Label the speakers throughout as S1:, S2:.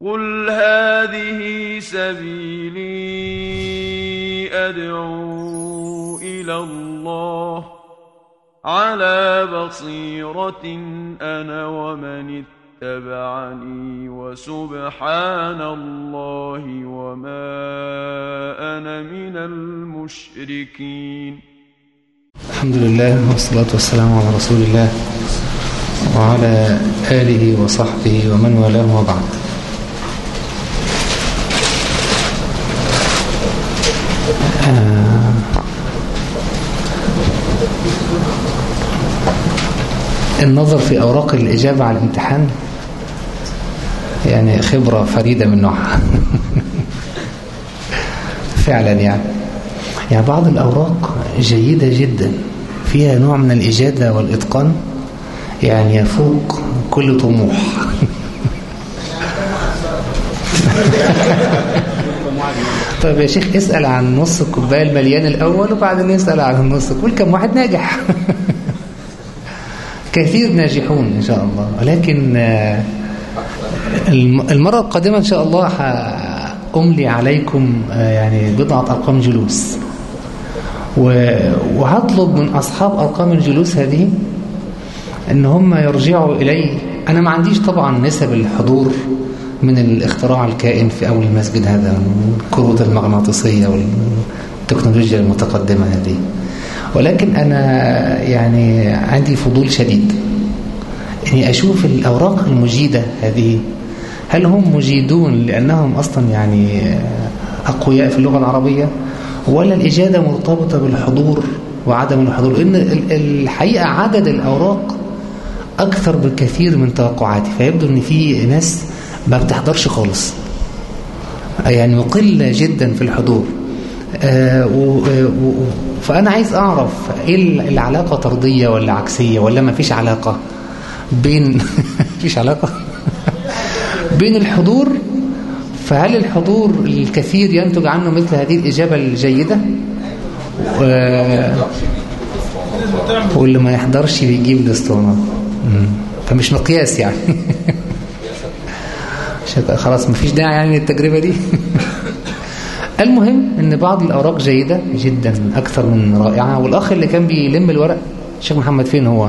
S1: قل هذه سبيلي أدعو إلى الله على بصيرة أنا ومن اتبعني وسبحان الله وما أنا من المشركين.
S2: الحمد لله والصلاة والسلام على رسول الله وعلى آله وصحبه ومن والاه وبعد. آه النظر في أوراق الإجابة على الامتحان يعني خبرة فريدة من نوعها. فعلا يعني. يعني بعض الأوراق جيدة جدا فيها نوع من الإجادة والإتقان يعني يفوق كل طموح. طيب يا شيخ اسأل عن نص الكوباية المليان الأول وبعدين اسأل عن النص كل كم واحد ناجح؟ كثير ناجحون إن شاء الله. ولكن المرة القادمة إن شاء الله أملي عليكم يعني بضعة أرقام جلوس. وهطلب من أصحاب أرقام الجلوس هذه أن هم يرجعوا إلي. أنا ما عنديش طبعا نسب الحضور. من الاختراع الكائن في أول المسجد هذا الكروت المغناطيسية والتكنولوجيا المتقدمة هذه. ولكن أنا يعني عندي فضول شديد أني أشوف الأوراق المجيدة هذه. هل هم مجيدون لأنهم أصلا يعني أقوياء في اللغة العربية؟ ولا الإجادة مرتبطة بالحضور وعدم الحضور؟ لأن الحقيقة عدد الأوراق أكثر بكثير من توقعاتي. فيبدو أن في ناس ما بتحضرش خالص. يعني مقلة جدا في الحضور. آه و فأنا عايز أعرف إيه العلاقة طردية ولا عكسية ولا ما فيش علاقة بين فيش علاقة؟ بين الحضور فهل الحضور الكثير ينتج عنه مثل هذه الإجابة الجيدة؟ واللي ما يحضرش بيجيب الاسطوانة فمش مقياس يعني. خلاص ما فيش داعي يعني للتجربة دي. المهم إن بعض الأوراق جيدة جدا أكثر من رائعة. والأخ اللي كان بيلم الورق الشيخ محمد فين هو؟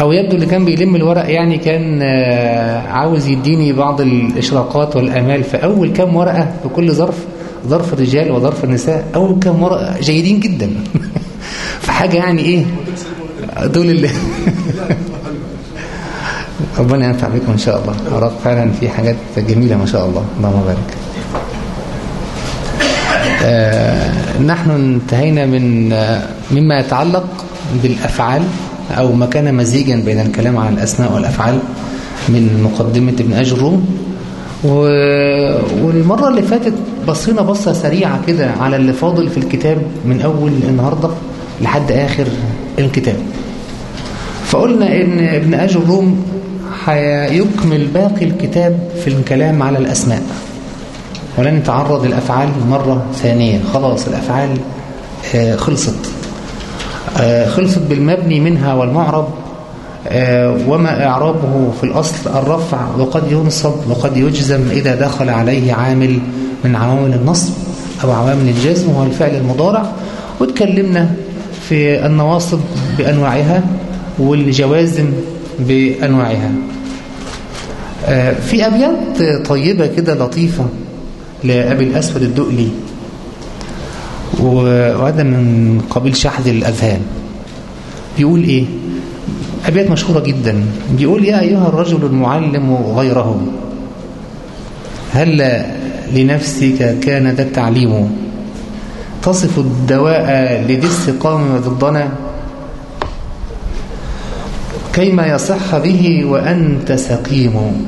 S2: أو يبدو اللي كان بيلم الورق يعني كان عاوز يديني بعض الإشراقات والأمال في أول كام ورقة في كل ظرف ظرف الرجال وظرف النساء. أول كام ورقة جيدين جدا. فحاجة يعني إيه؟ دول اللي ربنا ينفع بكم إن شاء الله. أوراق فعلا في حاجات جميلة ما شاء الله. اللهم بارك. آه نحن انتهينا من آه مما يتعلق بالأفعال أو ما كان مزيجا بين الكلام عن الأسماء والأفعال من مقدمة ابن أجروم و... والمرة اللي فاتت بصينا بصة سريعة كده على اللي فاضل في الكتاب من أول النهاردة لحد آخر الكتاب. فقلنا إن ابن أجروم هيكمل باقي الكتاب في الكلام على الأسماء. ولن نتعرض للأفعال مرة ثانية. خلاص الأفعال خلصت. خلصت بالمبني منها والمعرب. وما إعرابه في الأصل الرفع. وقد ينصب وقد يجزم إذا دخل عليه عامل من عوامل النصب أو عوامل الجزم وهو الفعل المضارع. وتكلمنا في النواصب بأنواعها والجوازم بأنواعها. في أبيات طيبة كده لطيفة لأبي الأسود الدؤلي وهذا من قبيل شحذ الأذهان. بيقول إيه؟ أبيات مشهورة جدا. بيقول يا أيها الرجل المعلم غيره هل لنفسك كان ذا التعليم؟ تصف الدواء لذي السقام وضدنا كيما يصح به وأنت سقيم.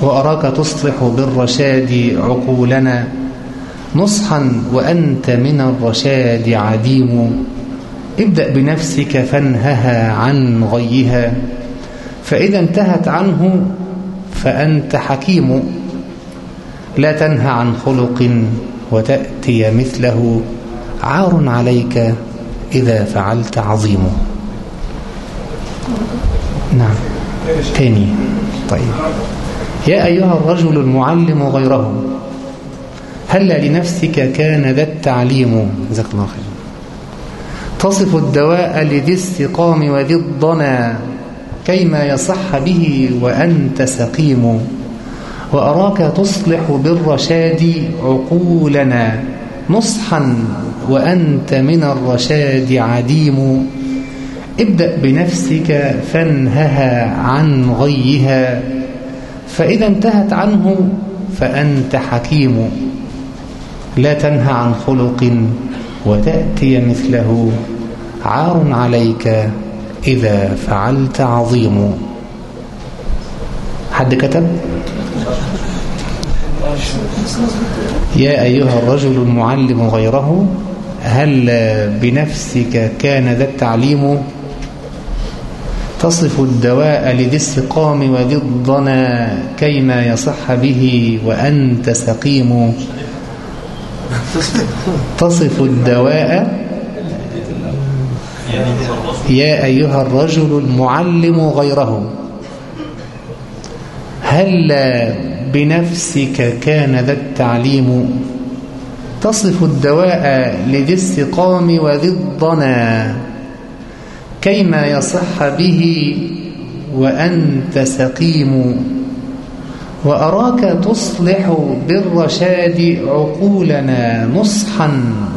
S2: وأراك تصلح بالرشاد عقولنا نصحا وأنت من الرشاد عديم. ابدأ بنفسك فانهها عن غيها. فإذا انتهت عنه فأنت حكيم. لا تنهى عن خلق وتأتي مثله. عار عليك إذا فعلت عظيم. نعم. تاني. طيب. يا أيها الرجل المعلم غيره هل لنفسك كان ذا التعليم؟ جزاك الله خير تصف الدواء لذي السقام وذي الضنا كيما يصح به وأنت سقيم. وأراك تصلح بالرشاد عقولنا نصحا وأنت من الرشاد عديم. ابدأ بنفسك فانهها عن غيها. فإذا انتهت عنه فأنت حكيم. لا تنهى عن خلق وتأتي مثله. عار عليك إذا فعلت عظيم. حد كتب؟ يا أيها الرجل المعلم غيره هل بنفسك كان ذا التعليم تصف الدواء لذي السقام وذي الضنا كيما يصح به وأنت سقيم. تصف الدواء يا أيها الرجل المعلم غيره. هل بنفسك كان ذا التعليم؟ تصف الدواء لذي السقام وذي الضنا كيما يصح به وأنت سقيم؟ وأراك تصلح بالرشاد عقولنا نصحا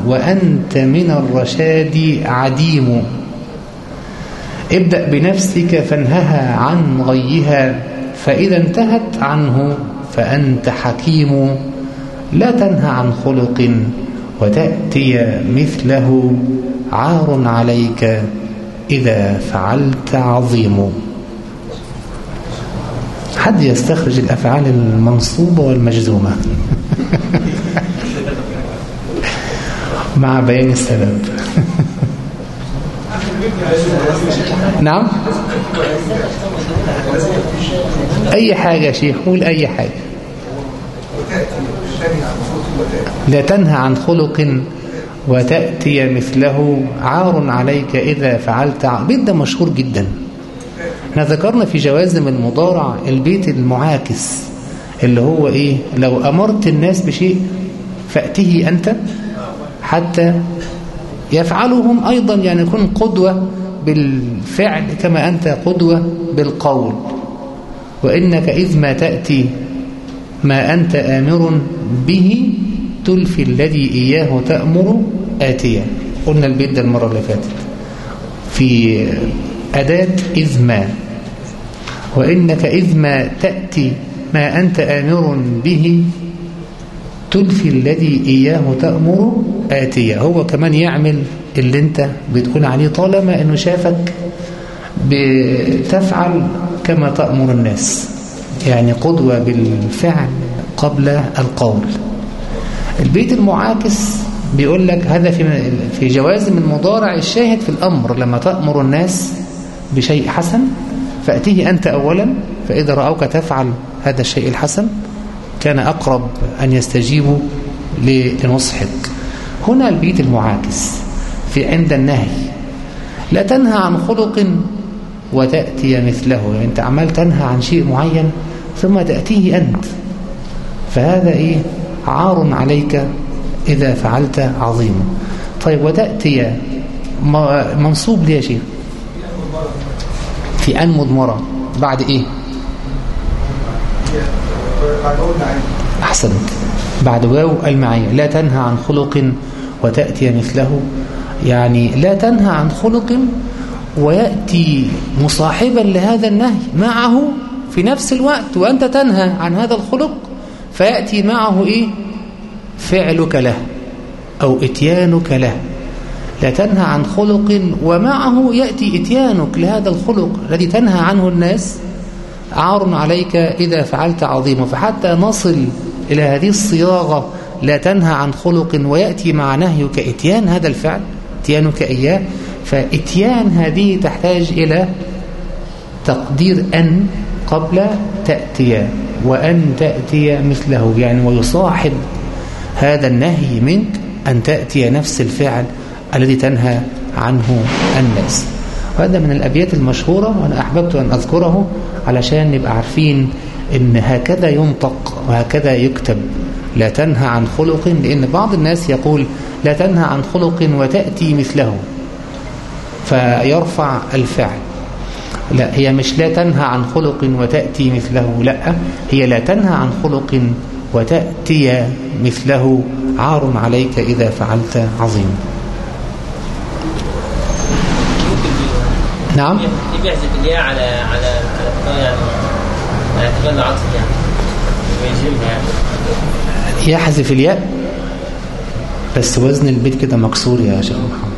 S2: وأنت من الرشاد عديم. ابدأ بنفسك فانهها عن غيها فإذا انتهت عنه فأنت حكيم. لا تنهى عن خلق وتأتي مثله عار عليك. إذا فعلت عظيم. حد يستخرج الأفعال المنصوبة والمجزومة؟ مع بيان السبب. نعم؟ أي حاجة شيخ؟ قول أي حاجة. لا تنهى عن خلق وتأتي مثله عار عليك إذا فعلت بيت ده مشهور جدا. إحنا ذكرنا في جوازم المضارع البيت المعاكس اللي هو إيه؟ لو أمرت الناس بشيء فأته أنت حتى يفعلهم أيضا يعني يكون قدوة بالفعل كما أنت قدوة بالقول. وإنك إذ ما تأتي ما أنت آمر به تلفي الذي إياه تأمر آتيا قلنا البيت ده المرة اللي فاتت. في أداة إذ ما. وإنك إذ ما تأتي ما أنت آمر به تلفي الذي إياه تأمر آتية. هو كمان يعمل اللي أنت بتقول عليه طالما إنه شافك بتفعل كما تأمر الناس. يعني قدوة بالفعل قبل القول. البيت المعاكس بيقول لك هذا في في جوازم المضارع الشاهد في الأمر لما تأمر الناس بشيء حسن فأتيه أنت أولا فإذا رأوك تفعل هذا الشيء الحسن كان أقرب أن يستجيبوا لنصحك. هنا البيت المعاكس في عند النهي. لا تنهى عن خلق وتأتي مثله. يعني أنت عمال تنهى عن شيء معين ثم تأتيه أنت. فهذا إيه؟ عار عليك إذا فعلت عظيم. طيب وتأتي منصوب ليه يا شيخ. في أن مضمرة. بعد إيه؟ أحسنت. بعد واو المعية. لا تنهى عن خلق وتأتي مثله. يعني لا تنهى عن خلق ويأتي مصاحبا لهذا النهي معه في نفس الوقت وأنت تنهى عن هذا الخلق فيأتي معه إيه؟ فعلك له أو إتيانك له. لا تنهى عن خلق ومعه يأتي إتيانك لهذا الخلق الذي تنهى عنه الناس. عار عليك إذا فعلت عظيما فحتى نصل إلى هذه الصياغة لا تنهى عن خلق ويأتي مع نهيك إتيان هذا الفعل إتيانك إياه. فإتيان هذه تحتاج إلى تقدير أن قبل تأتي وأن تأتي مثله يعني ويصاحب هذا النهي منك أن تأتي نفس الفعل الذي تنهى عنه الناس. وهذا من الأبيات المشهورة وأنا أحببت أن أذكره علشان نبقى عارفين إن هكذا ينطق وهكذا يكتب. لا تنهى عن خلق لأن بعض الناس يقول لا تنهى عن خلق وتأتي مثله فيرفع الفعل. لا هي مش لا تنهى عن خلق وتأتي مثله لا. هي لا تنهى عن خلق وتأتي مثله. عار عليك إذا فعلت عظيم. نعم.
S3: يحذف الياء على على على يعني على اعتبار العطف يعني. يعني.
S2: يحذف الياء. بس وزن البيت كده مكسور يا شيخ محمد.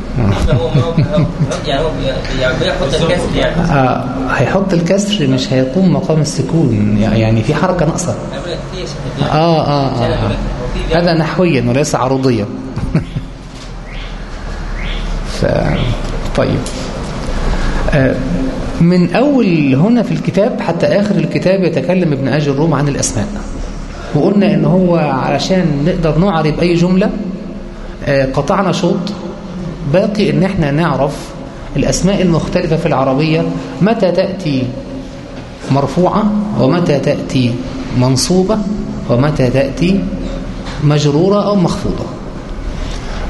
S2: آه هيحط الكسر مش هيقوم مقام السكون يعني في
S3: يا شيخ
S2: آه آه, آه, آه. هذا نحويا وليس عروضيا. ف... طيب. آه من أول هنا في الكتاب حتى آخر الكتاب يتكلم ابن أجل الروم عن الأسماء. وقلنا إن هو علشان نقدر نعرب أي جملة آه قطعنا شوط. باقي إن إحنا نعرف الأسماء المختلفة في العربية متى تأتي مرفوعة ومتى تأتي منصوبة ومتى تأتي مجرورة أو مخفوضة.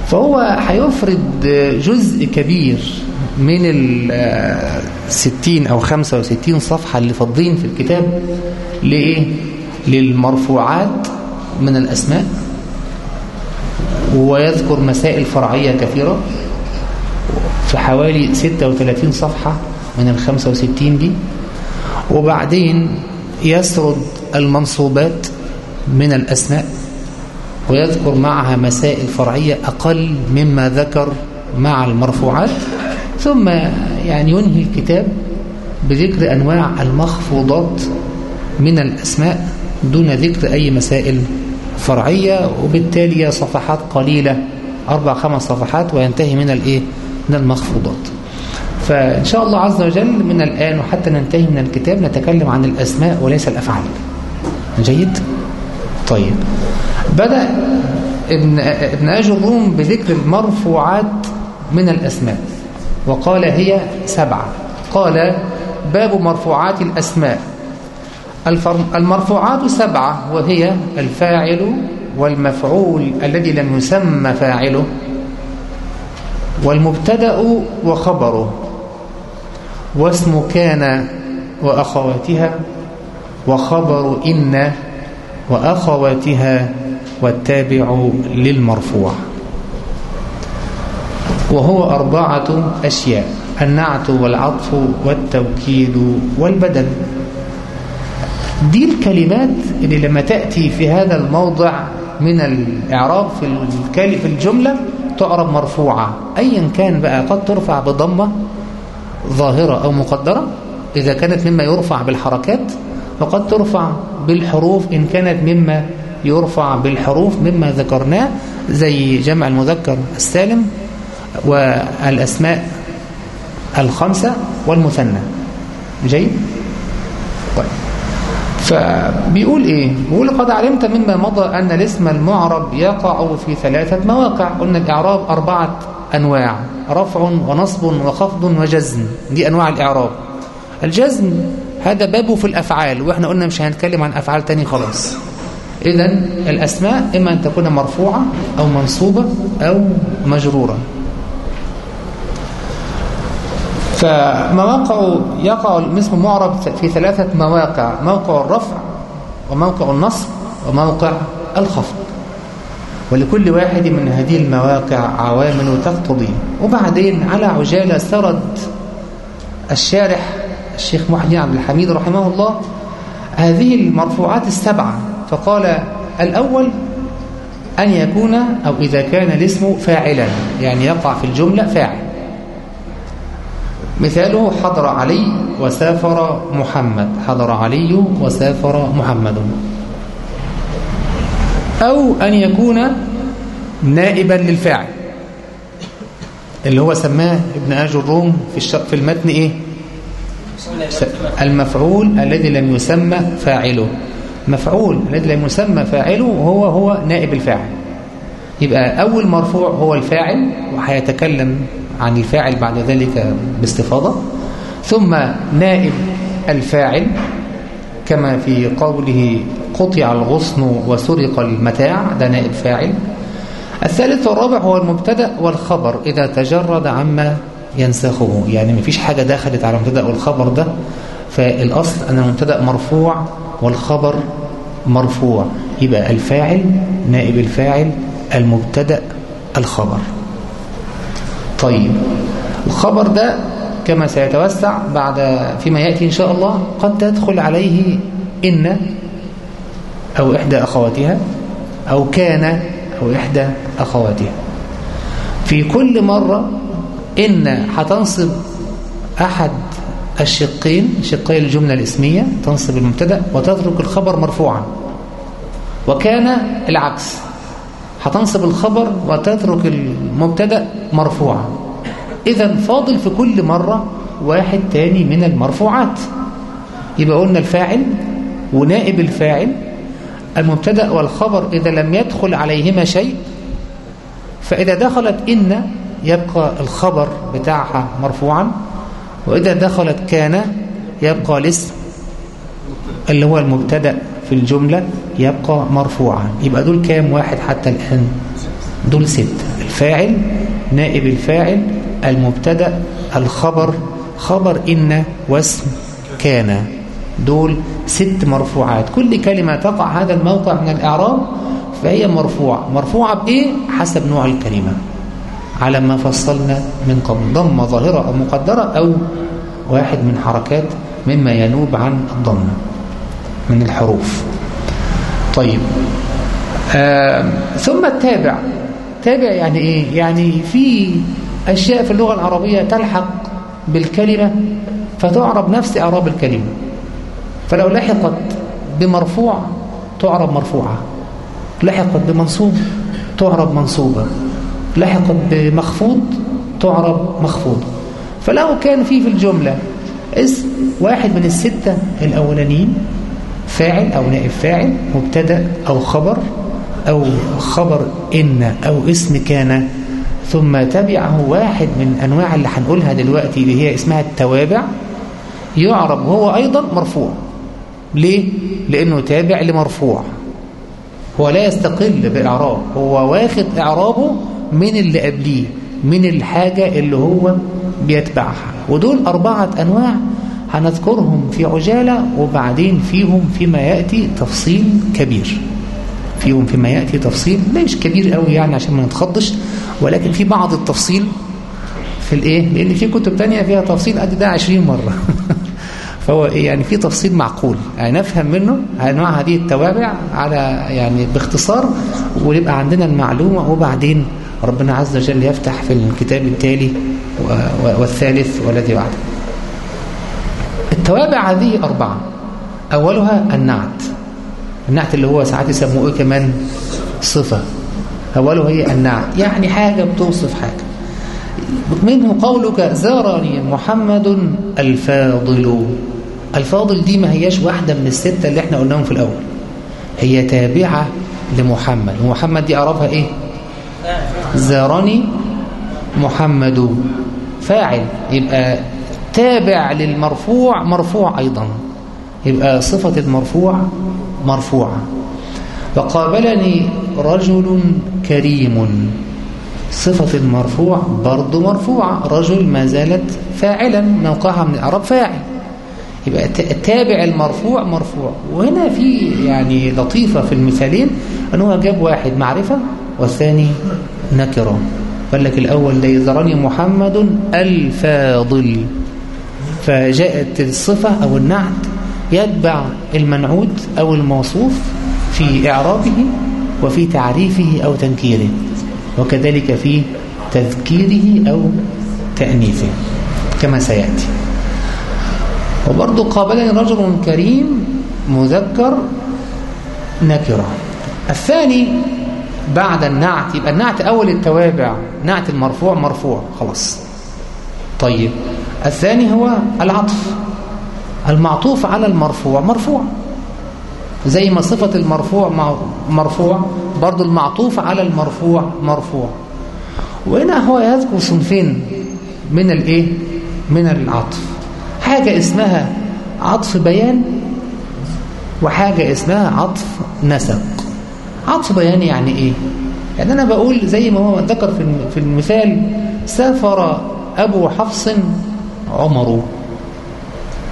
S2: فهو هيفرد جزء كبير من الستين أو خمسة وستين صفحة اللي فاضين في الكتاب لإيه؟ للمرفوعات من الأسماء. ويذكر مسائل فرعية كثيرة. في حوالي 36 صفحة من ال 65 دي. وبعدين يسرد المنصوبات من الأسماء ويذكر معها مسائل فرعية أقل مما ذكر مع المرفوعات. ثم يعني ينهي الكتاب بذكر أنواع المخفوضات من الأسماء دون ذكر أي مسائل فرعية. وبالتالي صفحات قليلة أربع خمس صفحات وينتهي من الإيه؟ من المخفوضات. فإن شاء الله عز وجل من الآن وحتى ننتهي من الكتاب نتكلم عن الأسماء وليس الأفعال. جيد؟ طيب. بدأ ابن, ابن أجر الروم بذكر المرفوعات من الأسماء وقال هي سبعة. قال باب مرفوعات الأسماء. المرفوعات سبعة وهي الفاعل والمفعول الذي لم يسمى فاعله. والمبتدأ وخبره واسم كان وأخواتها وخبر إن وأخواتها والتابع للمرفوع. وهو أربعة أشياء النعت والعطف والتوكيد والبدل. دي الكلمات اللي لما تأتي في هذا الموضع من الإعراب في الجملة تعرب مرفوعة. أيا كان بقى قد ترفع بضمة ظاهرة أو مقدرة إذا كانت مما يرفع بالحركات وقد ترفع بالحروف إن كانت مما يرفع بالحروف مما ذكرناه زي جمع المذكر السالم والأسماء الخمسة والمثنى. جيد؟ فبيقول إيه؟ بيقول قد علمت مما مضى أن الاسم المعرب يقع في ثلاثة مواقع. قلنا الإعراب أربعة أنواع رفع ونصب وخفض وجزم. دي أنواع الإعراب. الجزم هذا بابه في الأفعال وإحنا قلنا مش هنتكلم عن أفعال تاني خلاص إذا الأسماء إما أن تكون مرفوعة أو منصوبة أو مجرورة. فمواقع يقع الاسم معرب في ثلاثة مواقع موقع الرفع وموقع النصب وموقع الخفض. ولكل واحد من هذه المواقع عوامل تقتضي. وبعدين على عجالة سرد الشارح الشيخ محي عبد الحميد رحمه الله هذه المرفوعات السبعة. فقال الأول أن يكون أو إذا كان الاسم فاعلا يعني يقع في الجملة فاعل. مثاله حضر علي وسافر محمد. حضر علي وسافر محمد. أو أن يكون نائبا للفاعل اللي هو سماه ابن آج الروم في في المتن إيه؟ المفعول الذي لم يسمى فاعله. مفعول الذي لم يسمى فاعله هو هو نائب الفاعل. يبقى أول مرفوع هو الفاعل وهيتكلم عن الفاعل بعد ذلك باستفاضة. ثم نائب الفاعل كما في قوله قطع الغصن وسرق المتاع ده نائب فاعل. الثالث والرابع هو المبتدأ والخبر إذا تجرد عما ينسخه. يعني مفيش حاجة دخلت على المبتدأ والخبر ده فالأصل أن المبتدأ مرفوع والخبر مرفوع. يبقى الفاعل نائب الفاعل المبتدأ الخبر. طيب. الخبر ده كما سيتوسع بعد فيما يأتي إن شاء الله قد تدخل عليه إن أو إحدى أخواتها أو كان أو إحدى أخواتها. في كل مرة إن هتنصب أحد الشقين شقي الجملة الإسمية تنصب المبتدأ وتترك الخبر مرفوعا. وكان العكس. هتنصب الخبر وتترك المبتدأ مرفوعا. إذا فاضل في كل مرة واحد تاني من المرفوعات. يبقى قلنا الفاعل ونائب الفاعل. المبتدأ والخبر إذا لم يدخل عليهما شيء فإذا دخلت إن يبقى الخبر بتاعها مرفوعا وإذا دخلت كان يبقى الاسم اللي هو المبتدأ. في الجملة يبقى مرفوعا. يبقى دول كام واحد حتى الآن؟ دول ست. الفاعل نائب الفاعل المبتدأ الخبر. خبر إن واسم كان. دول ست مرفوعات. كل كلمة تقع هذا الموقع من الإعراب فهي مرفوعة. مرفوعة بإيه؟ حسب نوع الكلمة. على ما فصلنا من قبل. ضمة ظاهرة أو مقدرة أو واحد من حركات مما ينوب عن الضمة من الحروف. طيب. آه ثم التابع. تابع يعني إيه؟ يعني في أشياء في اللغة العربية تلحق بالكلمة فتعرب نفس إعراب الكلمة. فلو لحقت بمرفوع تعرب مرفوعة. لحقت بمنصوب تعرب منصوبة. لحقت بمخفوض تعرب مخفوض فلو كان في في الجملة. اسم واحد من الستة الأولانيين. فاعل أو نائب فاعل مبتدأ أو خبر أو خبر إن أو اسم كان ثم تبعه واحد من أنواع اللي هنقولها دلوقتي اللي هي اسمها التوابع يعرب هو أيضا مرفوع. ليه؟ لأنه تابع لمرفوع. هو لا يستقل بإعراب هو واخد إعرابه من اللي قبليه من الحاجة اللي هو بيتبعها. ودول أربعة أنواع هنذكرهم في عجالة وبعدين فيهم فيما يأتي تفصيل كبير. فيهم فيما يأتي تفصيل مش كبير قوي يعني عشان ما نتخضش ولكن في بعض التفصيل في الإيه؟ لأن في كتب تانية فيها تفصيل قد ده 20 مرة. فهو يعني في تفصيل معقول. يعني نفهم منه أنواع هذه التوابع على يعني باختصار ونبقى عندنا المعلومة وبعدين ربنا عز وجل يفتح في الكتاب التالي والثالث والذي بعده. التوابع هذه أربعة. أولها النعت. النعت اللي هو ساعات يسموه كمان؟ صفة. أوله هي النعت. يعني حاجة بتوصف حاجة. منه قولك زارني محمد الفاضل. الفاضل دي ما هياش واحدة من الستة اللي إحنا قلناهم في الأول. هي تابعة لمحمد. ومحمد دي أعرفها إيه؟ زارني محمد. فاعل. يبقى تابع للمرفوع مرفوع أيضا. يبقى صفة المرفوع مرفوعة. وقابلني رجل كريم. صفة المرفوع برضو مرفوعة. رجل ما زالت فاعلا موقعها من الأعراب فاعل. يبقى تابع المرفوع مرفوع. وهنا في يعني لطيفة في المثالين أنه جاب واحد معرفة والثاني نكرة. قال لك الأول ليذرني محمد الفاضل. فجاءت الصفة أو النعت يتبع المنعود أو الموصوف في إعرابه وفي تعريفه أو تنكيره وكذلك في تذكيره أو تأنيثه كما سيأتي. وبرضو قابلني رجل كريم مذكر نكرة. الثاني بعد النعت يبقى النعت أول التوابع نعت المرفوع مرفوع خلاص. طيب. الثاني هو العطف. المعطوف على المرفوع. مرفوع. زي ما صفة المرفوع مرفوع برضو المعطوف على المرفوع مرفوع. وهنا هو يذكر صنفين من الإيه؟ من العطف. حاجة اسمها عطف بيان وحاجة اسمها عطف نسق. عطف بياني يعني إيه؟ يعني أنا بقول زي ما هو ذكر في المثال سافر أبو حفص عمر.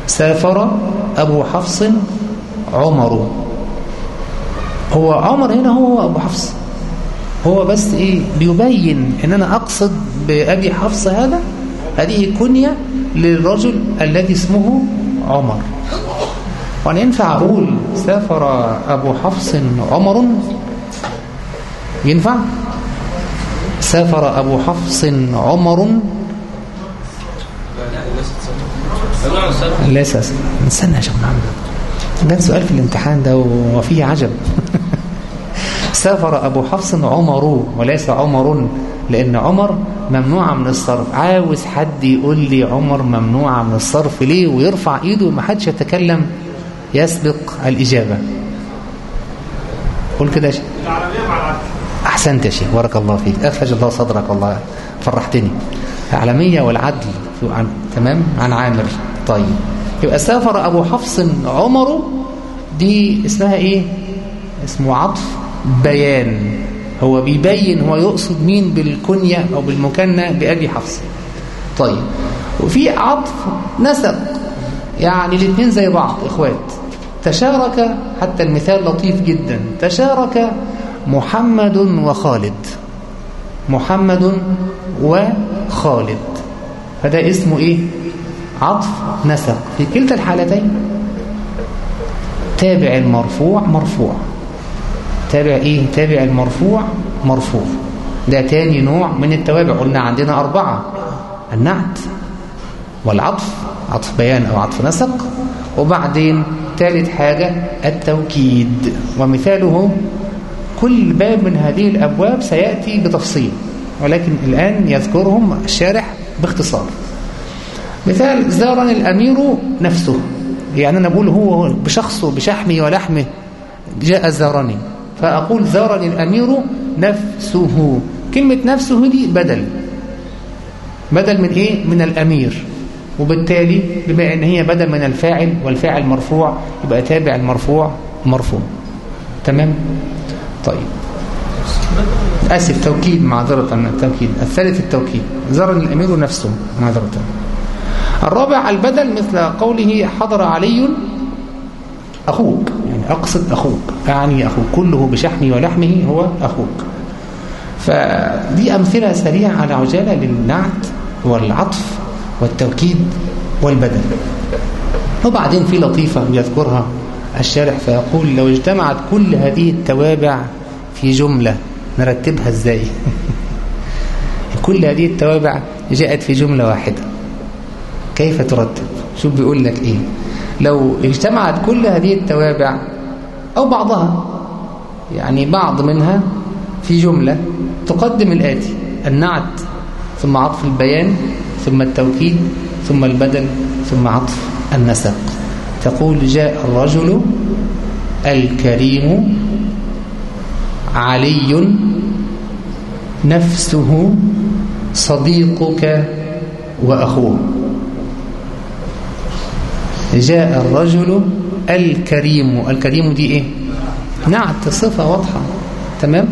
S2: سافر أبو حفص عمر. هو عمر هنا هو أبو حفص. هو بس إيه بيبين إن أنا أقصد بأبي حفص هذا. هذه كنية للرجل الذي اسمه عمر. وأن ينفع أقول سافر أبو حفص عمر؟ ينفع. سافر أبو حفص عمر لا أساس نستنى يا شيخ محمد. كان سؤال في الامتحان ده وفيه عجب. سافر أبو حفص عمر وليس عمر لأن عمر ممنوعة من الصرف. عاوز حد يقول لي عمر ممنوعة من الصرف ليه ويرفع إيده؟ وما حدش يتكلم يسبق الإجابة. قول كده يا شيخ. أحسنت يا شيخ. بارك الله فيك. أفرج الله صدرك الله فرحتني. العالمية والعدل عن تمام؟ عن عامر. طيب. يبقى سافر أبو حفص عمر دي اسمها إيه؟ اسمه عطف بيان. هو بيبين هو يقصد مين بالكنية أو بالمكنة بأبي حفص. طيب. وفي عطف نسق يعني الاثنين زي بعض إخوات. تشارك حتى المثال لطيف جدا. تشارك محمد وخالد. محمد وخالد. فده اسمه إيه؟ عطف نسق في كلتا الحالتين. تابع المرفوع مرفوع. تابع إيه؟ تابع المرفوع مرفوع. ده تاني نوع من التوابع. قلنا عندنا أربعة. النعت والعطف. عطف بيان أو عطف نسق. وبعدين ثالث حاجة التوكيد. ومثاله كل باب من هذه الأبواب سيأتي بتفصيل. ولكن الآن يذكرهم الشارح باختصار. مثال زارني الأمير نفسه. يعني أنا بقول هو بشخصه بشحمه ولحمه جاء زارني. فأقول زارني الأمير نفسه. كلمة نفسه دي بدل. بدل من إيه؟ من الأمير. وبالتالي بما إن هي بدل من الفاعل والفاعل مرفوع يبقى تابع المرفوع مرفوع. تمام؟ طيب. آسف توكيد معذرة التوكيد. الثالث التوكيد. زرن الأمير نفسه معذرة. الرابع البدل مثل قوله حضر علي أخوك يعني أقصد أخوك يعني أخوك كله بشحمه ولحمه هو أخوك. فدي أمثلة سريعة على عجالة للنعت والعطف والتوكيد والبدل. وبعدين في لطيفة يذكرها الشارح فيقول لو اجتمعت كل هذه التوابع في جملة نرتبها إزاي؟ كل هذه التوابع جاءت في جملة واحدة. كيف ترتب؟ شوف بيقول لك إيه؟ لو اجتمعت كل هذه التوابع أو بعضها يعني بعض منها في جملة تقدم الآتي النعت ثم عطف البيان ثم التوكيد ثم البدل ثم عطف النسق. تقول جاء الرجل الكريم علي نفسه صديقك وأخوه. جاء الرجل الكريم. الكريم دي إيه؟ نعت صفة واضحة. تمام؟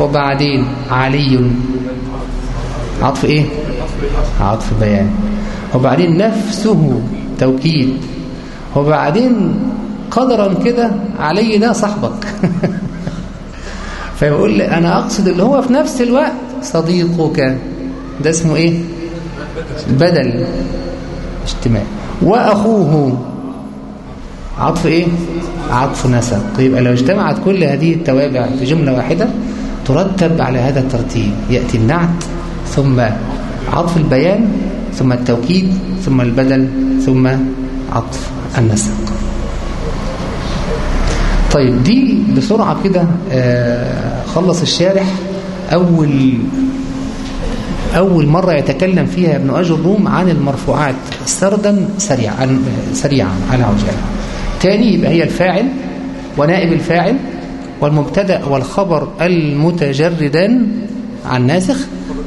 S2: وبعدين علي. عطف إيه؟ عطف بيان. وبعدين نفسه توكيد. وبعدين قدرا كده علي ده صاحبك. فيقول لي أنا أقصد اللي هو في نفس الوقت صديقك. ده اسمه إيه؟ بدل. اجتماع. وأخوه. عطف إيه؟ عطف نسق يبقى لو اجتمعت كل هذه التوابع في جملة واحدة ترتب على هذا الترتيب. يأتي النعت ثم عطف البيان ثم التوكيد ثم البدل ثم عطف النسق طيب دي بسرعة كده خلص الشارح. أول أول مرة يتكلم فيها ابن أجر الروم عن المرفوعات سردا سريعا سريعا على عجالة تاني يبقى هي الفاعل ونائب الفاعل والمبتدأ والخبر المتجردان عن ناسخ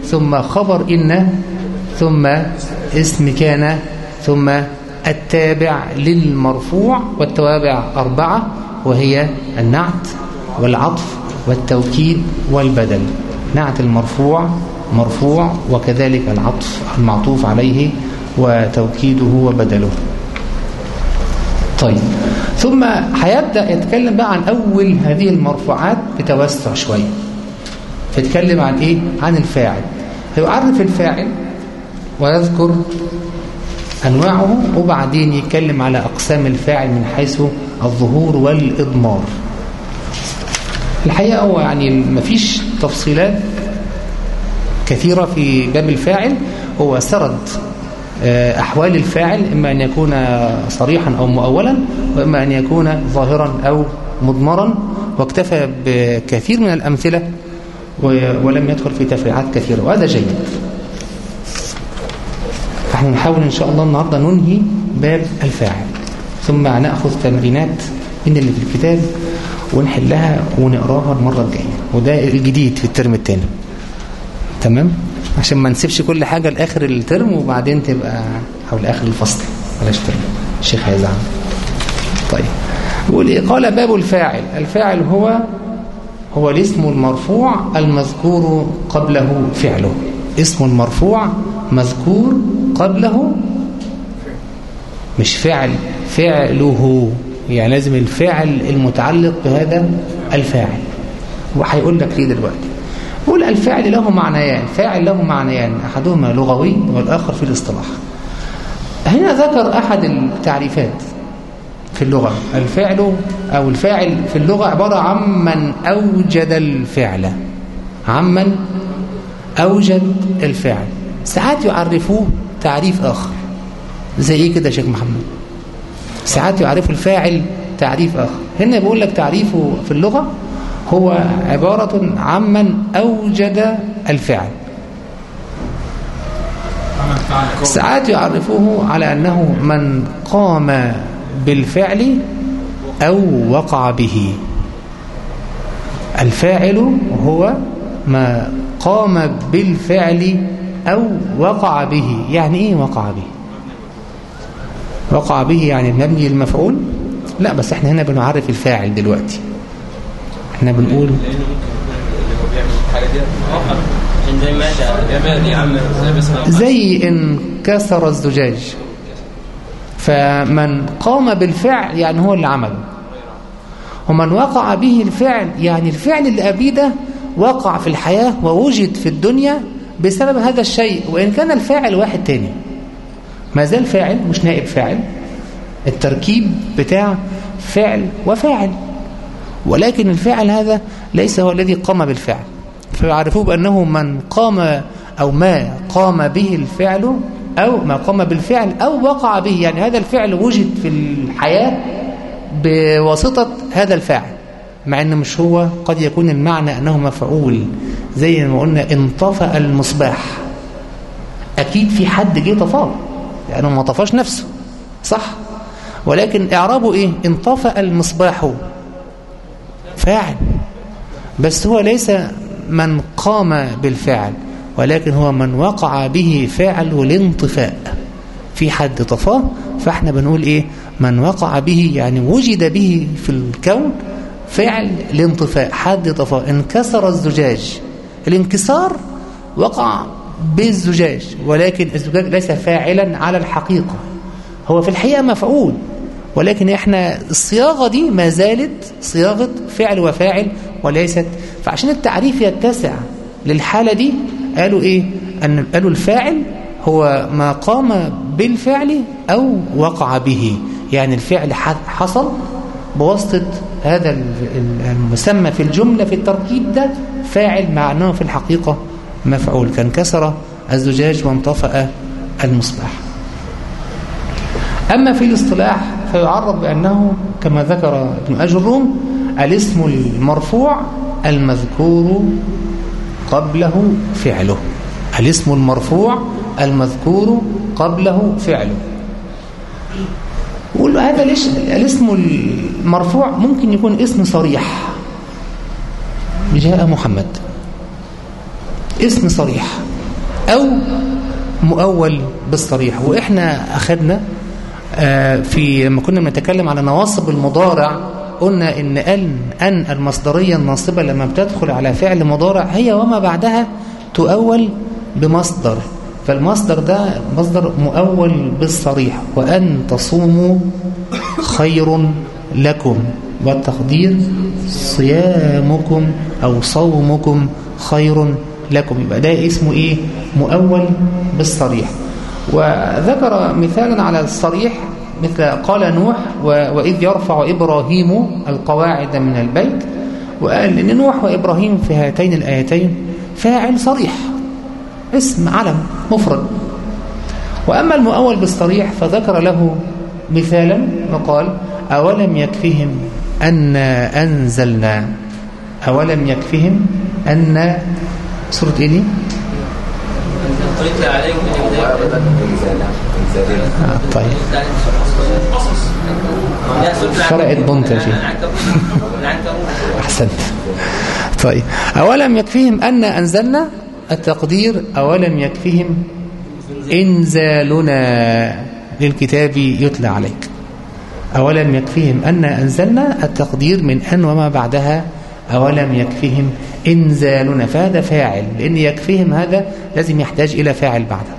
S2: ثم خبر إن ثم اسم كان ثم التابع للمرفوع والتوابع أربعة وهي النعت والعطف والتوكيد والبدل. نعت المرفوع مرفوع وكذلك العطف المعطوف عليه وتوكيده وبدله. طيب ثم هيبدأ يتكلم بقى عن أول هذه المرفوعات بتوسع شوية. يتكلم عن إيه؟ عن الفاعل. هيعرف الفاعل ويذكر أنواعه وبعدين يتكلم على أقسام الفاعل من حيث الظهور والإضمار. الحقيقة هو يعني مفيش تفصيلات كثيرة في باب الفاعل هو سرد أحوال الفاعل إما أن يكون صريحا أو مؤولا وإما أن يكون ظاهرا أو مضمرا. واكتفى بكثير من الأمثلة ولم يدخل في تفريعات كثيرة وهذا جيد. فاحنا نحاول إن شاء الله النهاردة ننهي باب الفاعل ثم نأخذ تمرينات من اللي في الكتاب ونحلها ونقراها المرة الجاية وده الجديد في ال term الثاني. تمام؟ عشان ما نسيبش كل حاجة لآخر ال term وبعدين تبقى أو لآخر الفصل. بلاش term. الشيخ هيزعل. طيب. قال باب الفاعل. الفاعل هو هو الاسم المرفوع المذكور قبله فعله. اسم المرفوع مذكور قبله مش فعل. فعله. يعني لازم الفعل المتعلق بهذا الفاعل. وهيقول لك ليه دلوقتي. يقول الفعل له معنيان. فاعل له معنيان. أحدهما لغوي والآخر في الاصطلاح. هنا ذكر أحد التعريفات في اللغة. الفعل أو الفاعل في اللغة عبارة عمن أوجد الفعل. عمن أوجد الفعل. ساعات يعرفوه تعريف آخر. زي إيه كده يا شيخ محمد؟ ساعات يعرفوا الفاعل تعريف آخر. هنا بيقول لك تعريفه في اللغة هو عبارة عمن أوجد الفعل. ساعات يعرفوه على أنه من قام بالفعل أو وقع به. الفاعل هو ما قام بالفعل أو وقع به. يعني إيه وقع به؟ وقع به يعني مبني المفعول؟ لا بس إحنا هنا بنعرف الفاعل دلوقتي. إحنا بنقول زي إن كسر الزجاج. فمن قام بالفعل يعني هو اللي عمله. ومن وقع به الفعل يعني الفعل اللي أبيه ده وقع في الحياة ووجد في الدنيا بسبب هذا الشيء. وإن كان الفاعل واحد تاني ما زال فاعل مش نائب فاعل. التركيب بتاع فعل وفاعل. ولكن الفاعل هذا ليس هو الذي قام بالفعل. فيعرفوه بأنه من قام أو ما قام به الفعل أو ما قام بالفعل أو وقع به يعني هذا الفعل وجد في الحياة بواسطة هذا الفاعل مع أنه مش هو قد يكون المعنى أنه مفعول زي ما قلنا انطفأ المصباح. أكيد في حد جه طفاه لأنه ما طفاش نفسه صح؟ ولكن إعرابه إيه؟ انطفأ المصباح. فاعل بس هو ليس من قام بالفعل ولكن هو من وقع به فعل الانطفاء. في حد طفاه فاحنا بنقول إيه؟ من وقع به يعني وجد به في الكون فعل الانطفاء. حد طفاه انكسر الزجاج. الانكسار وقع بالزجاج ولكن الزجاج ليس فاعلا على الحقيقة. هو في الحقيقة مفعول. ولكن إحنا الصياغة دي ما زالت صياغة فعل وفاعل وليست. فعشان التعريف يتسع للحالة دي قالوا إيه؟ أن قالوا الفاعل هو ما قام بالفعل أو وقع به. يعني الفعل حصل بواسطة هذا المسمى في الجملة في التركيب ده فاعل مع أنه في الحقيقة مفعول. كان كسر الزجاج وانطفأ المصباح. أما في الاصطلاح فيعرف بأنه كما ذكر ابن أجروم الاسم المرفوع المذكور قبله فعله. الاسم المرفوع المذكور قبله فعله. يقول هذا ليش الاسم المرفوع ممكن يكون اسم صريح. جاء محمد. اسم صريح. أو مؤول بالصريح. وإحنا أخذنا في لما كنا بنتكلم على نواصب المضارع قلنا إن أن أن المصدرية الناصبة لما بتدخل على فعل مضارع هي وما بعدها تؤول بمصدر. فالمصدر ده مصدر مؤول بالصريح وأن تصوموا خير لكم والتقدير صيامكم أو صومكم خير لكم. يبقى ده اسمه إيه؟ مؤول بالصريح. وذكر مثالا على الصريح مثل قال نوح وإذ يرفع إبراهيم القواعد من البيت وقال إن نوح وإبراهيم في هاتين الآيتين فاعل صريح اسم علم مفرد وأما المؤول بالصريح فذكر له مثالا وقال أولم يكفهم أن أنزلنا أولم يكفهم أن سورة إيه دي؟ طيب. أحسنت. طيب. أولم يكفيهم أن أنزلنا التقدير؟ أولم يكفيهم إنزالنا للكتاب يتلى عليك. أولم يكفيهم أن أنزلنا التقدير من أن وما بعدها؟ أولم يكفيهم إنزالنا. فهذا فاعل. لأن يكفيهم هذا لازم يحتاج إلى فاعل بعده.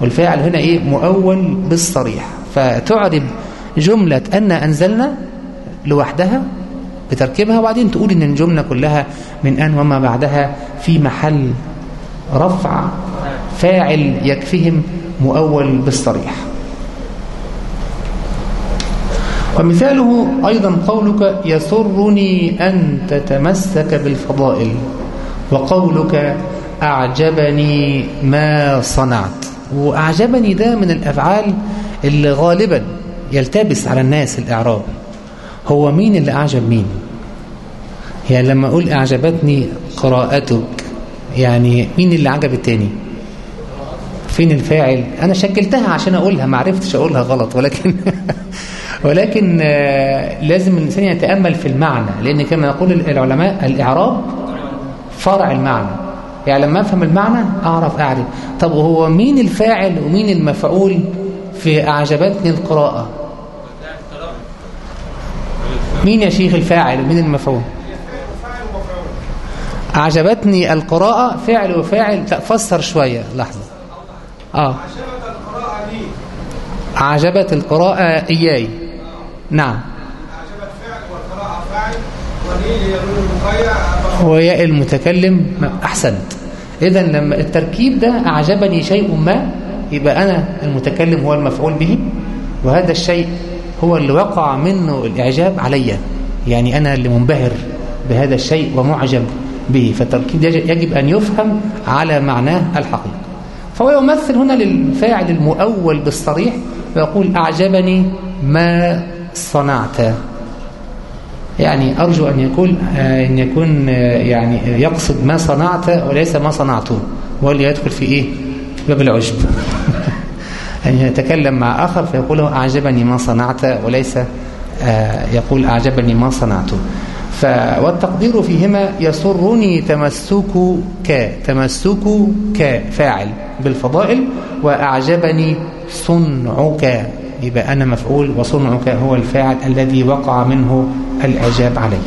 S2: والفاعل هنا إيه؟ مؤول بالصريح. فتعرب جملة أن أنزلنا لوحدها بتركيبها وبعدين تقول إن الجملة كلها من أن وما بعدها في محل رفع فاعل يكفيهم مؤول بالصريح. ومثاله أيضا قولك يسرني أن تتمسك بالفضائل وقولك أعجبني ما صنعت. وأعجبني ده من الأفعال اللي غالبا يلتبس على الناس الإعراب. هو مين اللي أعجب مين؟ يعني لما أقول أعجبتني قراءتك يعني مين اللي عجب التاني؟ فين الفاعل؟ أنا شكلتها عشان أقولها ما عرفتش أقولها غلط ولكن ولكن آه، لازم الإنسان يتأمل في المعنى لأن كما يقول العلماء الإعراب فرع المعنى. يعني لما أفهم المعنى أعرف أعرف. طب وهو مين الفاعل ومين المفعول في أعجبتني القراءة؟ مين يا شيخ الفاعل ومين المفعول؟ أعجبتني القراءة فعل وفاعل. لا فسر شوية لحظة. آه. أعجبت القراءة إياي. نعم. وياء المتكلم أحسنت. إذا لما التركيب ده أعجبني شيء ما يبقى أنا المتكلم هو المفعول به وهذا الشيء هو اللي وقع منه الإعجاب علي. يعني أنا اللي منبهر بهذا الشيء ومعجب به. فالتركيب يجب أن يفهم على معناه الحقيقي. فهو يمثل هنا للفاعل المؤول بالصريح ويقول أعجبني ما صنعت. يعني أرجو أن يكون أن يكون يعني يقصد ما صنعت وليس ما صنعته. واللي يدخل في إيه؟ باب العجب. أن يتكلم مع آخر فيقول أعجبني ما صنعت وليس يقول أعجبني ما صنعته. ف والتقدير فيهما يسرني تمسكك تمسكك فاعل بالفضائل وأعجبني صنعك. يبقى أنا مفعول وصنعك هو الفاعل الذي وقع منه الإعجاب عليه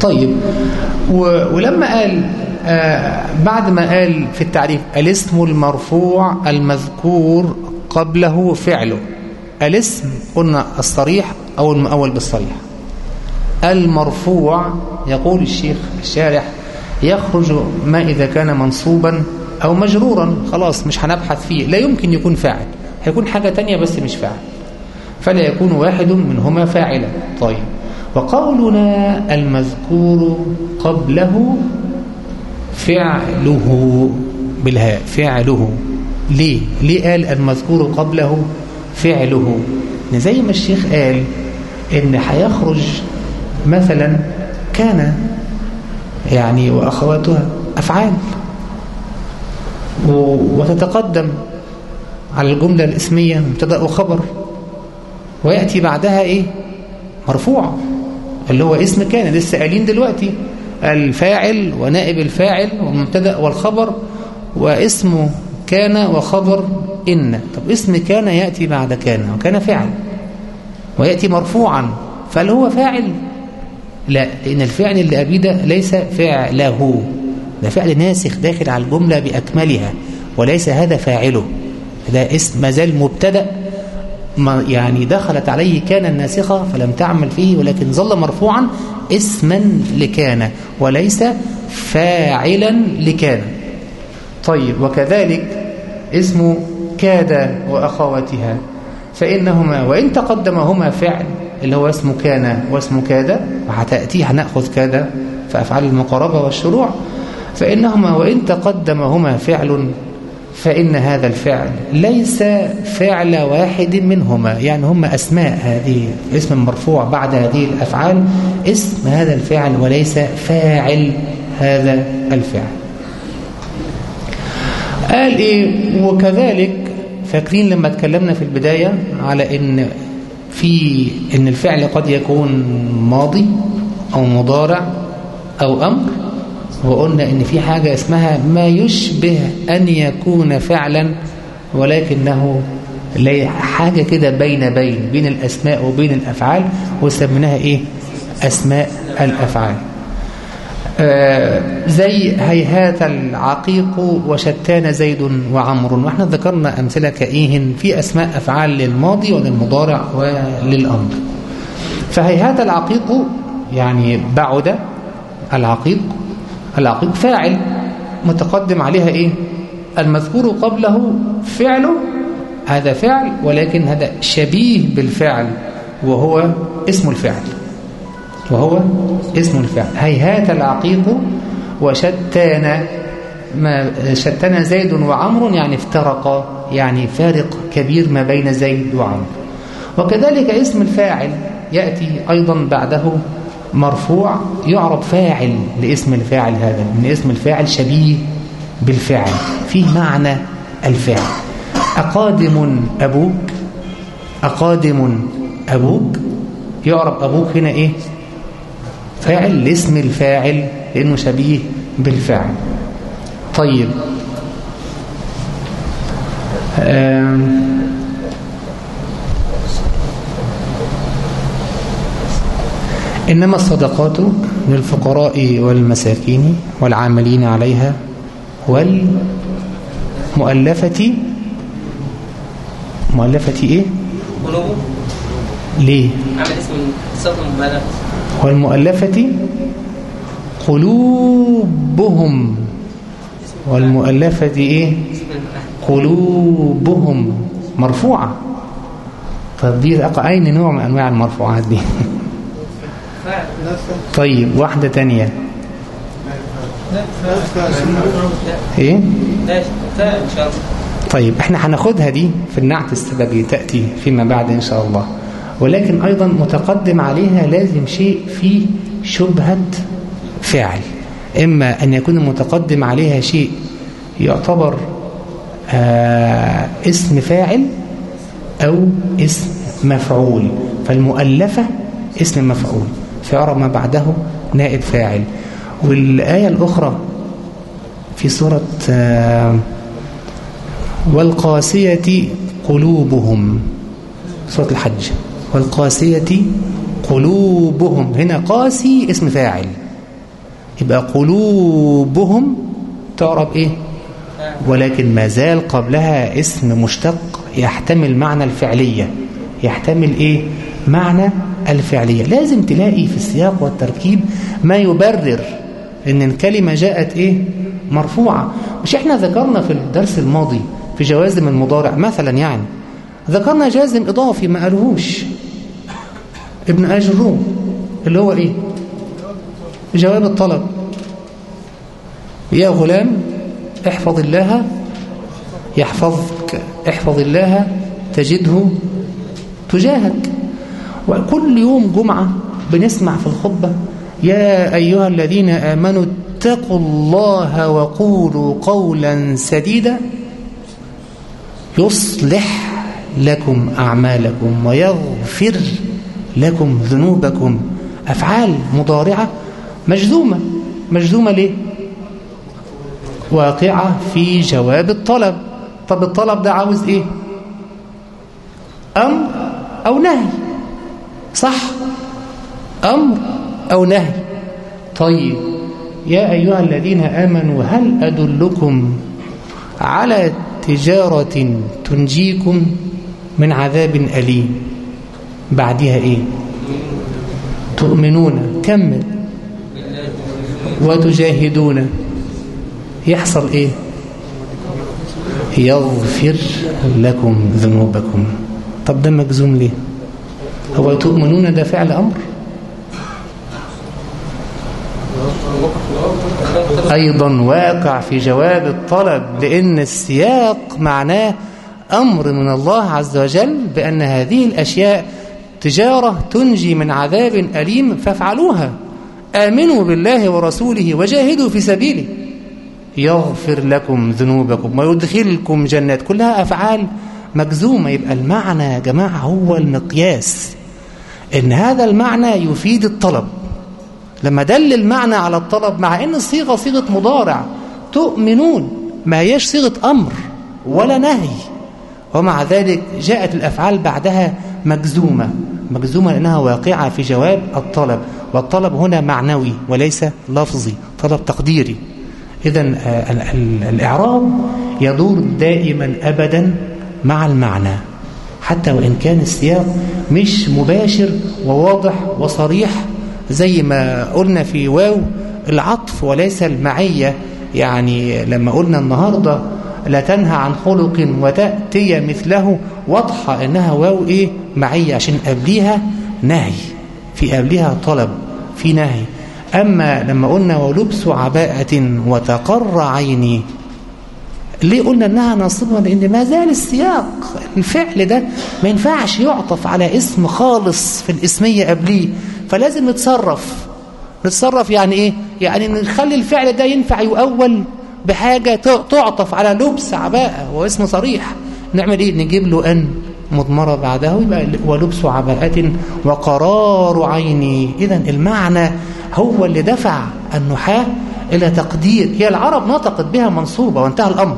S2: طيب ولما قال آه بعد ما قال في التعريف الاسم المرفوع المذكور قبله فعله. الاسم قلنا الصريح أو المؤول بالصريح. المرفوع يقول الشيخ الشارح يخرج ما إذا كان منصوبا أو مجرورا. خلاص مش هنبحث فيه. لا يمكن يكون فاعل. هيكون حاجة تانية بس مش فاعل. فلا يكون واحد منهما فاعلا. طيب. وقولنا المذكور قبله فعله بالهاء. فعله. ليه؟ ليه قال المذكور قبله فعله؟ زي ما الشيخ قال إن هيخرج مثلا كان يعني وأخواتها أفعال. وتتقدم. على الجملة الإسمية مبتدأ وخبر ويأتي بعدها إيه؟ مرفوع اللي هو اسم كان لسه قايلين دلوقتي. الفاعل ونائب الفاعل والمبتدأ والخبر واسمه كان وخبر إن. طب اسم كان يأتي بعد كان وكان فعل ويأتي مرفوعا فهل هو فاعل؟ لا لأن الفعل اللي أبيه ده ليس فعله ده فعل ناسخ داخل على الجملة بأكملها وليس هذا فاعله. ده اسم ما زال مبتدأ ما يعني دخلت عليه كان الناسخة فلم تعمل فيه ولكن ظل مرفوعا اسما لكان وليس فاعلا لكان. طيب وكذلك اسم كاد وأخواتها فإنهما وإن تقدمهما فعل اللي هو اسم كان واسم كاد وهتأتي هنأخذ كاد في أفعال المقاربة والشروع فإنهما وإن تقدمهما فعل فإن هذا الفعل ليس فعل واحد منهما. يعني هم أسماء هذه اسم مرفوع بعد هذه الأفعال اسم هذا الفعل وليس فاعل هذا الفعل. قال إيه وكذلك فاكرين لما اتكلمنا في البداية على إن في إن الفعل قد يكون ماضي أو مضارع أو أمر وقلنا إن في حاجة اسمها ما يشبه أن يكون فعلا ولكنه حاجة كده بين بين بين الأسماء وبين الأفعال وسميناها إيه؟ أسماء الأفعال. آه زي هيهات العقيق وشتان زيد وعمر. وإحنا ذكرنا أمثلة كإيهن في أسماء أفعال للماضي وللمضارع وللأمر. فهيهات العقيق يعني بعد العقيق العقيق فاعل متقدم عليها إيه؟ المذكور قبله فعله هذا فعل ولكن هذا شبيه بالفعل وهو اسم الفعل وهو اسم الفعل. هيهات العقيق وشتان ما شتان زيد وعمر يعني افترقا يعني فارق كبير ما بين زيد وعمر. وكذلك اسم الفاعل يأتي أيضا بعده مرفوع يعرب فاعل لاسم الفاعل هذا من اسم الفاعل شبيه بالفعل فيه معنى الفعل أقادم أبوك أقادم أبوك يعرب أبوك هنا إيه؟ فاعل لاسم الفاعل لأنه شبيه بالفعل طيب. إنما الصدقات للفقراء والمساكين والعاملين عليها والمؤلفة مؤلفة إيه؟
S3: قلوب
S2: ليه؟
S3: عمل اسم
S2: والمؤلفة قلوبهم والمؤلفة إيه؟ قلوبهم مرفوعة طيب دي أين نوع من أنواع المرفوعات دي طيب واحدة تانية.
S3: ان الله
S2: طيب إحنا هناخدها دي في النعت السببي تأتي فيما بعد إن شاء الله. ولكن أيضا متقدم عليها لازم شيء فيه شبهة فعل. إما أن يكون المتقدم عليها شيء يعتبر آه اسم فاعل أو اسم مفعول. فالمؤلفة اسم مفعول. فيعرب ما بعده نائب فاعل. والآية الأخرى في سورة آه والقاسية قلوبهم. سورة الحج. والقاسية قلوبهم. هنا قاسي اسم فاعل. يبقى قلوبهم تعرب إيه؟ ولكن ما زال قبلها اسم مشتق يحتمل معنى الفعلية. يحتمل إيه؟ معنى الفعلية. لازم تلاقي في السياق والتركيب ما يبرر إن الكلمة جاءت إيه؟ مرفوعة. مش إحنا ذكرنا في الدرس الماضي في جوازم المضارع مثلا يعني ذكرنا جازم إضافي ما قالوهوش ابن أجروم اللي هو إيه؟ جواب الطلب. يا غلام احفظ الله يحفظك احفظ الله تجده تجاهك. وكل يوم جمعة بنسمع في الخطبة يا أيها الذين آمنوا اتقوا الله وقولوا قولا سديدا يصلح لكم أعمالكم ويغفر لكم ذنوبكم. أفعال مضارعة مجذومة. مجذومة ليه؟ واقعة في جواب الطلب. طب الطلب ده عاوز إيه؟ أمر أو نهي. صح؟ أمر أو نهي. طيب يا أيها الذين آمنوا هل أدلكم على تجارة تنجيكم من عذاب أليم؟ بعدها إيه؟ تؤمنون. كمل. وتجاهدون. يحصل إيه؟ يغفر لكم ذنوبكم. طب ده مجزوم ليه؟ هو تؤمنون ده فعل أمر؟ أيضا واقع في جواب الطلب لأن السياق معناه أمر من الله عز وجل بأن هذه الأشياء تجارة تنجي من عذاب أليم فافعلوها. آمنوا بالله ورسوله وجاهدوا في سبيله. يغفر لكم ذنوبكم ويدخلكم جنات. كلها أفعال مجزومة يبقى المعنى يا جماعة هو المقياس. إن هذا المعنى يفيد الطلب. لما دل المعنى على الطلب مع إن الصيغة صيغة مضارع تؤمنون ما هيش صيغة أمر ولا نهي. ومع ذلك جاءت الأفعال بعدها مجزومة. مجزومة لأنها واقعة في جواب الطلب. والطلب هنا معنوي وليس لفظي طلب تقديري. اذا الإعراب يدور دائما ابدا مع المعنى. حتى وإن كان السياق مش مباشر وواضح وصريح زي ما قلنا في واو العطف وليس المعية. يعني لما قلنا النهاردة لا تنهى عن خلق وتأتي مثله واضحة إنها واو إيه؟ معية. عشان قبليها نهي في قبلها طلب في نهي. أما لما قلنا ولبس عباءة وتقر عيني ليه قلنا إنها ناصبة؟ لأن ما زال السياق الفعل ده ما ينفعش يعطف على اسم خالص في الاسمية قبليه فلازم نتصرف. نتصرف يعني إيه؟ يعني نخلي الفعل ده ينفع يؤول بحاجة تعطف على لبس عباءة واسم صريح. نعمل إيه؟ نجيب له أن مضمرة بعدها ويبقى ولبس عباءة وقرار عيني. اذا المعنى هو اللي دفع النحاة إلى تقدير. هي العرب نطقت بها منصوبة وانتهى الأمر.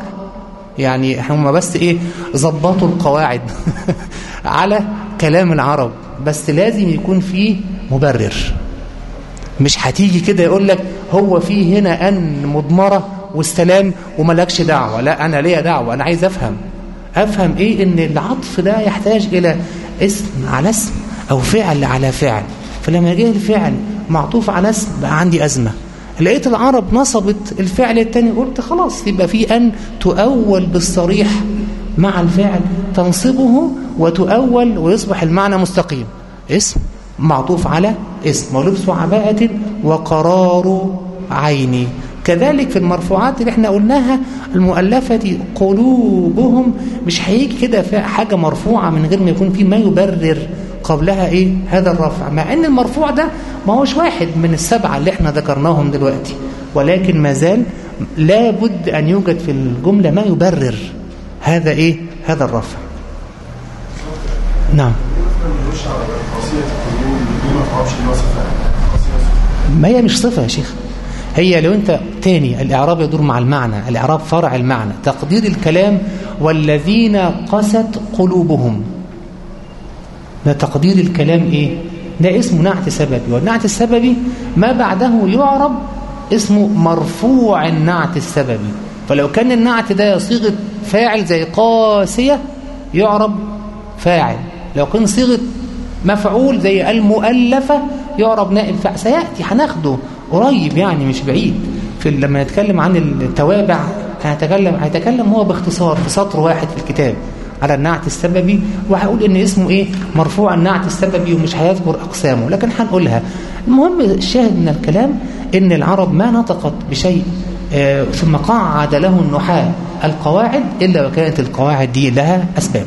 S2: يعني هم بس إيه؟ ظبطوا القواعد على كلام العرب. بس لازم يكون فيه مبرر. مش هتيجي كده يقول لك هو في هنا أن مضمرة والسلام وملكش دعوة. لا أنا ليا دعوة. أنا عايز أفهم. أفهم إيه؟ إن العطف ده يحتاج إلى اسم على اسم أو فعل على فعل. فلما جه الفعل معطوف على اسم بقى عندي أزمة. لقيت العرب نصبت الفعل الثاني قلت خلاص يبقى في أن تؤول بالصريح مع الفعل تنصبه وتؤول ويصبح المعنى مستقيم. اسم معطوف على اسم ولبس عباءة وقرار عيني كذلك في المرفوعات اللي إحنا قلناها المؤلفة قلوبهم مش هيجي كده حاجة مرفوعة من غير ما يكون في ما يبرر. قبلها إيه؟ هذا الرفع. مع إن المرفوع ده ما هوش واحد من السبعة اللي إحنا ذكرناهم دلوقتي. ولكن ما زال لابد أن يوجد في الجملة ما يبرر هذا إيه؟ هذا الرفع. نعم. ما هي مش صفة يا شيخ. هي لو أنت تاني الإعراب يدور مع المعنى الإعراب فرع المعنى. تقدير الكلام والذين قست قلوبهم. ده تقدير الكلام إيه؟ ده اسمه نعت سببي والنعت السببي ما بعده يعرب اسمه مرفوع النعت السببي. فلو كان النعت ده صيغة فاعل زي قاسية يعرب فاعل. لو كان صيغة مفعول زي المؤلفة يعرب نائب فاعل. سيأتي هناخده قريب يعني مش بعيد. في لما نتكلم عن التوابع هنتكلم هيتكلم هو باختصار في سطر واحد في الكتاب. على النعت السببي. وهقول إن اسمه إيه؟ مرفوع النعت السببي ومش هيذكر أقسامه لكن هنقولها. المهم الشاهد من الكلام إن العرب ما نطقت بشيء آه ثم قعد له النحاة القواعد إلا وكانت القواعد دي لها أسباب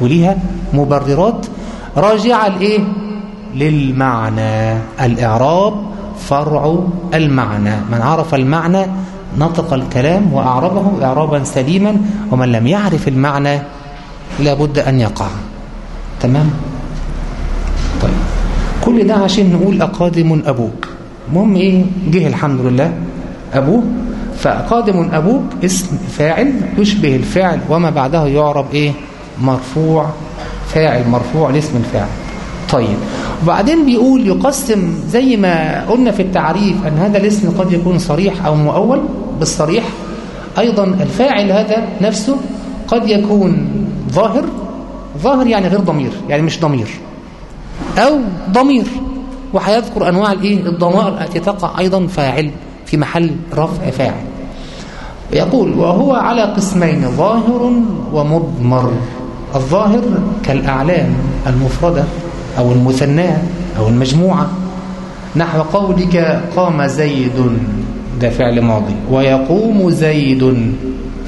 S2: وليها مبررات راجعة لإيه؟ للمعنى. الإعراب فرع المعنى. من عرف المعنى نطق الكلام وأعربه إعرابا سليما ومن لم يعرف المعنى لابد أن يقع. تمام؟ طيب. كل ده عشان نقول أقادم أبوك. المهم إيه؟ جه الحمد لله. أبوه. فقادم أبوك اسم فاعل يشبه الفعل وما بعده يعرب إيه؟ مرفوع. فاعل مرفوع لاسم الفاعل. طيب. وبعدين بيقول يقسم زي ما قلنا في التعريف أن هذا الاسم قد يكون صريح أو مؤول بالصريح. أيضا الفاعل هذا نفسه قد يكون ظاهر ظاهر يعني غير ضمير يعني مش ضمير. أو ضمير. وهيذكر أنواع الإيه؟ الضمائر التي تقع أيضا فاعل في محل رفع فاعل. يقول وهو على قسمين ظاهر ومضمر. الظاهر كالأعلام المفردة أو المثناة أو المجموعة. نحو قولك قام زيد. ده فعل ماضي. ويقوم زيد.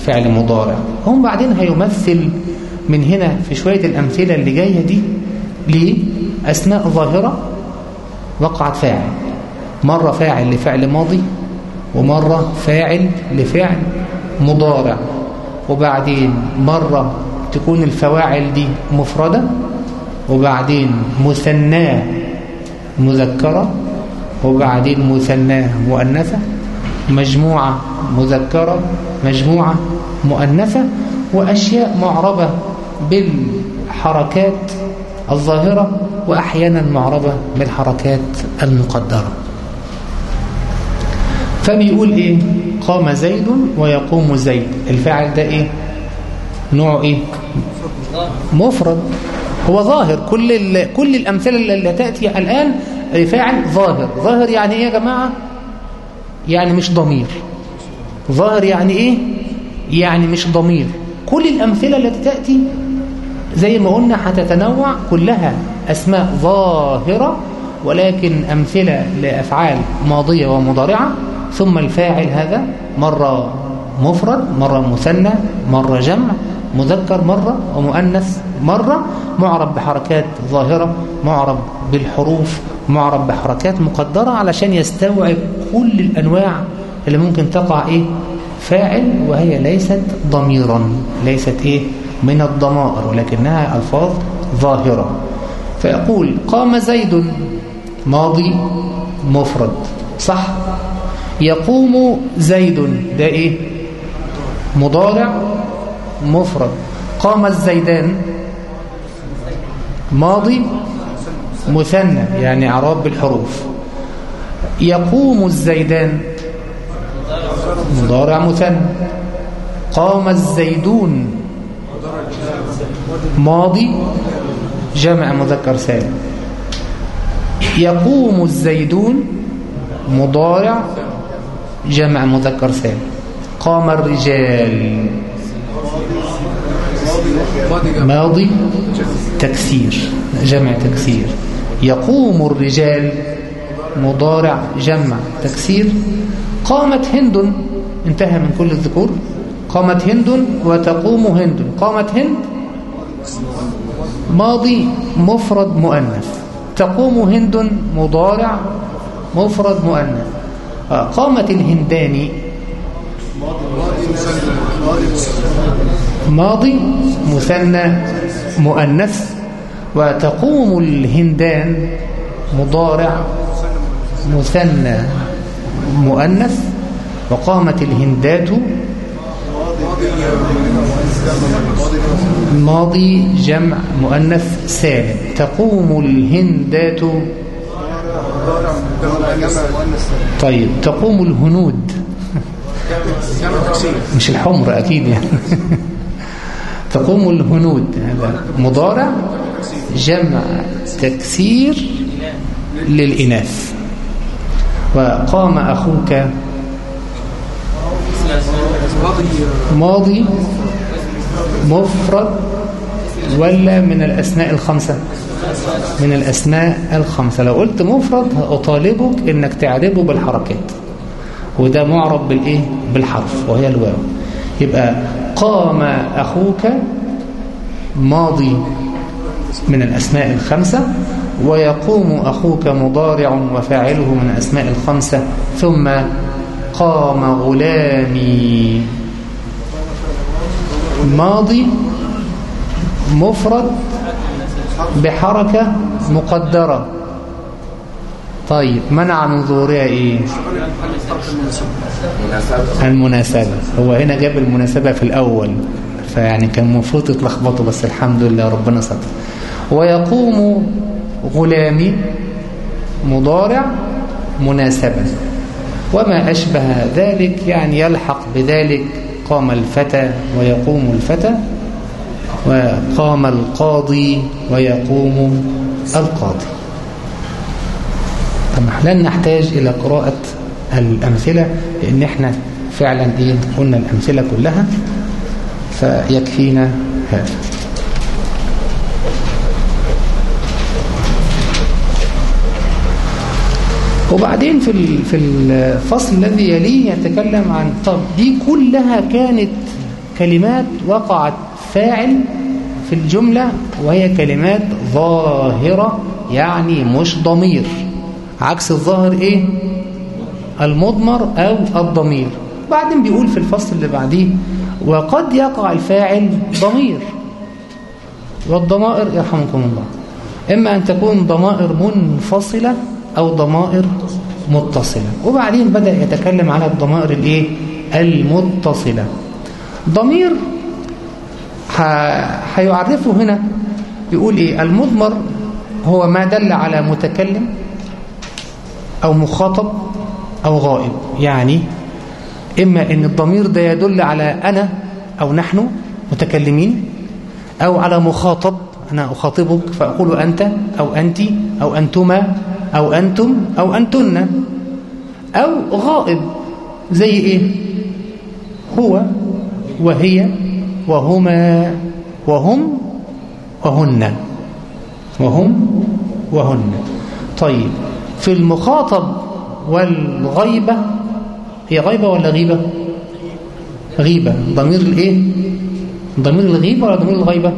S2: فعل مضارع. هم بعدين هيمثل من هنا في شوية الأمثلة اللي جاية دي لأسماء ظاهرة وقعت فاعل. مرة فاعل لفعل ماضي ومرة فاعل لفعل مضارع. وبعدين مرة تكون الفواعل دي مفردة وبعدين مثناه مذكرة وبعدين مثناه مؤنثة. مجموعة مذكرة مجموعة مؤنثة وأشياء معربة بالحركات الظاهرة وأحيانا معربة بالحركات المقدرة. فبيقول إيه؟ قام زيد ويقوم زيد. الفاعل ده إيه؟ نوعه إيه؟ مفرد. هو ظاهر. كل كل الأمثلة اللي تأتي الآن فاعل ظاهر. ظاهر يعني إيه يا جماعة؟ يعني مش ضمير. ظاهر يعني إيه؟ يعني مش ضمير. كل الأمثلة التي تأتي زي ما قلنا هتتنوع كلها أسماء ظاهرة ولكن أمثلة لأفعال ماضية ومضارعة. ثم الفاعل هذا مرة مفرد مرة مثنى مرة جمع مذكر مرة ومؤنث مرة. معرب بحركات ظاهرة معرب بالحروف معرب بحركات مقدرة علشان يستوعب كل الأنواع اللي ممكن تقع إيه؟ فاعل وهي ليست ضميرا ليست إيه؟ من الضمائر ولكنها ألفاظ ظاهرة. فيقول قام زيد ماضي مفرد. صح؟ يقوم زيد ده إيه؟ مضارع مفرد. قام الزيدان ماضي مثنى يعني أعراب بالحروف. يقوم الزيدان مضارع مثنى. قام الزيدون. ماضي جمع مذكر سالم يقوم الزيدون مضارع جمع مذكر سالم قام الرجال. ماضي تكسير. جمع تكسير. يقوم الرجال مضارع جمع تكسير. قامت هند انتهى من كل الذكور. قامت هند وتقوم هند. قامت هند ماضي مفرد مؤنث. تقوم هند مضارع مفرد مؤنث. قامت الهندان. ماضي مثنى مؤنث. وتقوم الهندان مضارع مثنى مؤنث. وقامت الهندات ماضي جمع مؤنث سالم. تقوم الهندات طيب تقوم الهنود. مش الحمر أكيد يعني. تقوم الهنود. هذا مضارع جمع تكسير للإناث. وقام أخوك ماضي. مفرد ولا من الأسماء الخمسة؟ من الأسماء الخمسة. لو قلت مفرد أطالبك إنك تعربه بالحركات. وده معرب بالإيه؟ بالحرف وهي الواو. يبقى قام أخوك ماضي من الأسماء الخمسة ويقوم أخوك مضارع وفاعله من الأسماء الخمسة ثم قام غلامي. ماضي مفرد بحركة مقدرة. طيب منع من ظهورها إيه؟ المناسبة. هو هنا جاب المناسبة في الأول فيعني كان المفروض يتلخبطوا بس الحمد لله ربنا ستر. ويقوم غلامي مضارع مناسبة. وما أشبه ذلك يعني يلحق بذلك قام الفتى ويقوم الفتى وقام القاضي ويقوم القاضي. طبعا لن نحتاج إلى قراءة الأمثلة لأن إحنا فعلا إيه قلنا الأمثلة كلها فيكفينا هذا. وبعدين في في الفصل الذي يليه يتكلم عن طب دي كلها كانت كلمات وقعت فاعل في الجملة وهي كلمات ظاهرة يعني مش ضمير. عكس الظاهر إيه؟ المضمر أو الضمير. بعدين بيقول في الفصل اللي بعديه وقد يقع الفاعل ضمير. والضمائر يرحمكم الله. إما أن تكون ضمائر منفصلة أو ضمائر متصلة. وبعدين بدأ يتكلم على الضمائر الإيه؟ المتصلة. ضمير هيعرفه هنا يقول إيه؟ المضمر هو ما دل على متكلم أو مخاطب أو غائب. يعني إما أن الضمير ده يدل على أنا أو نحن متكلمين أو على مخاطب أنا أخاطبك فأقول أنت أو أنت أو أنتما أو أنتم أو أنتن. أو غائب زي إيه؟ هو وهي وهما وهم وهن. وهم وهن. طيب في المخاطب والغيبة هي غيبة ولا غيبة؟ غيبة. ضمير الإيه؟ ضمير الغيبة ولا ضمير الغيبة؟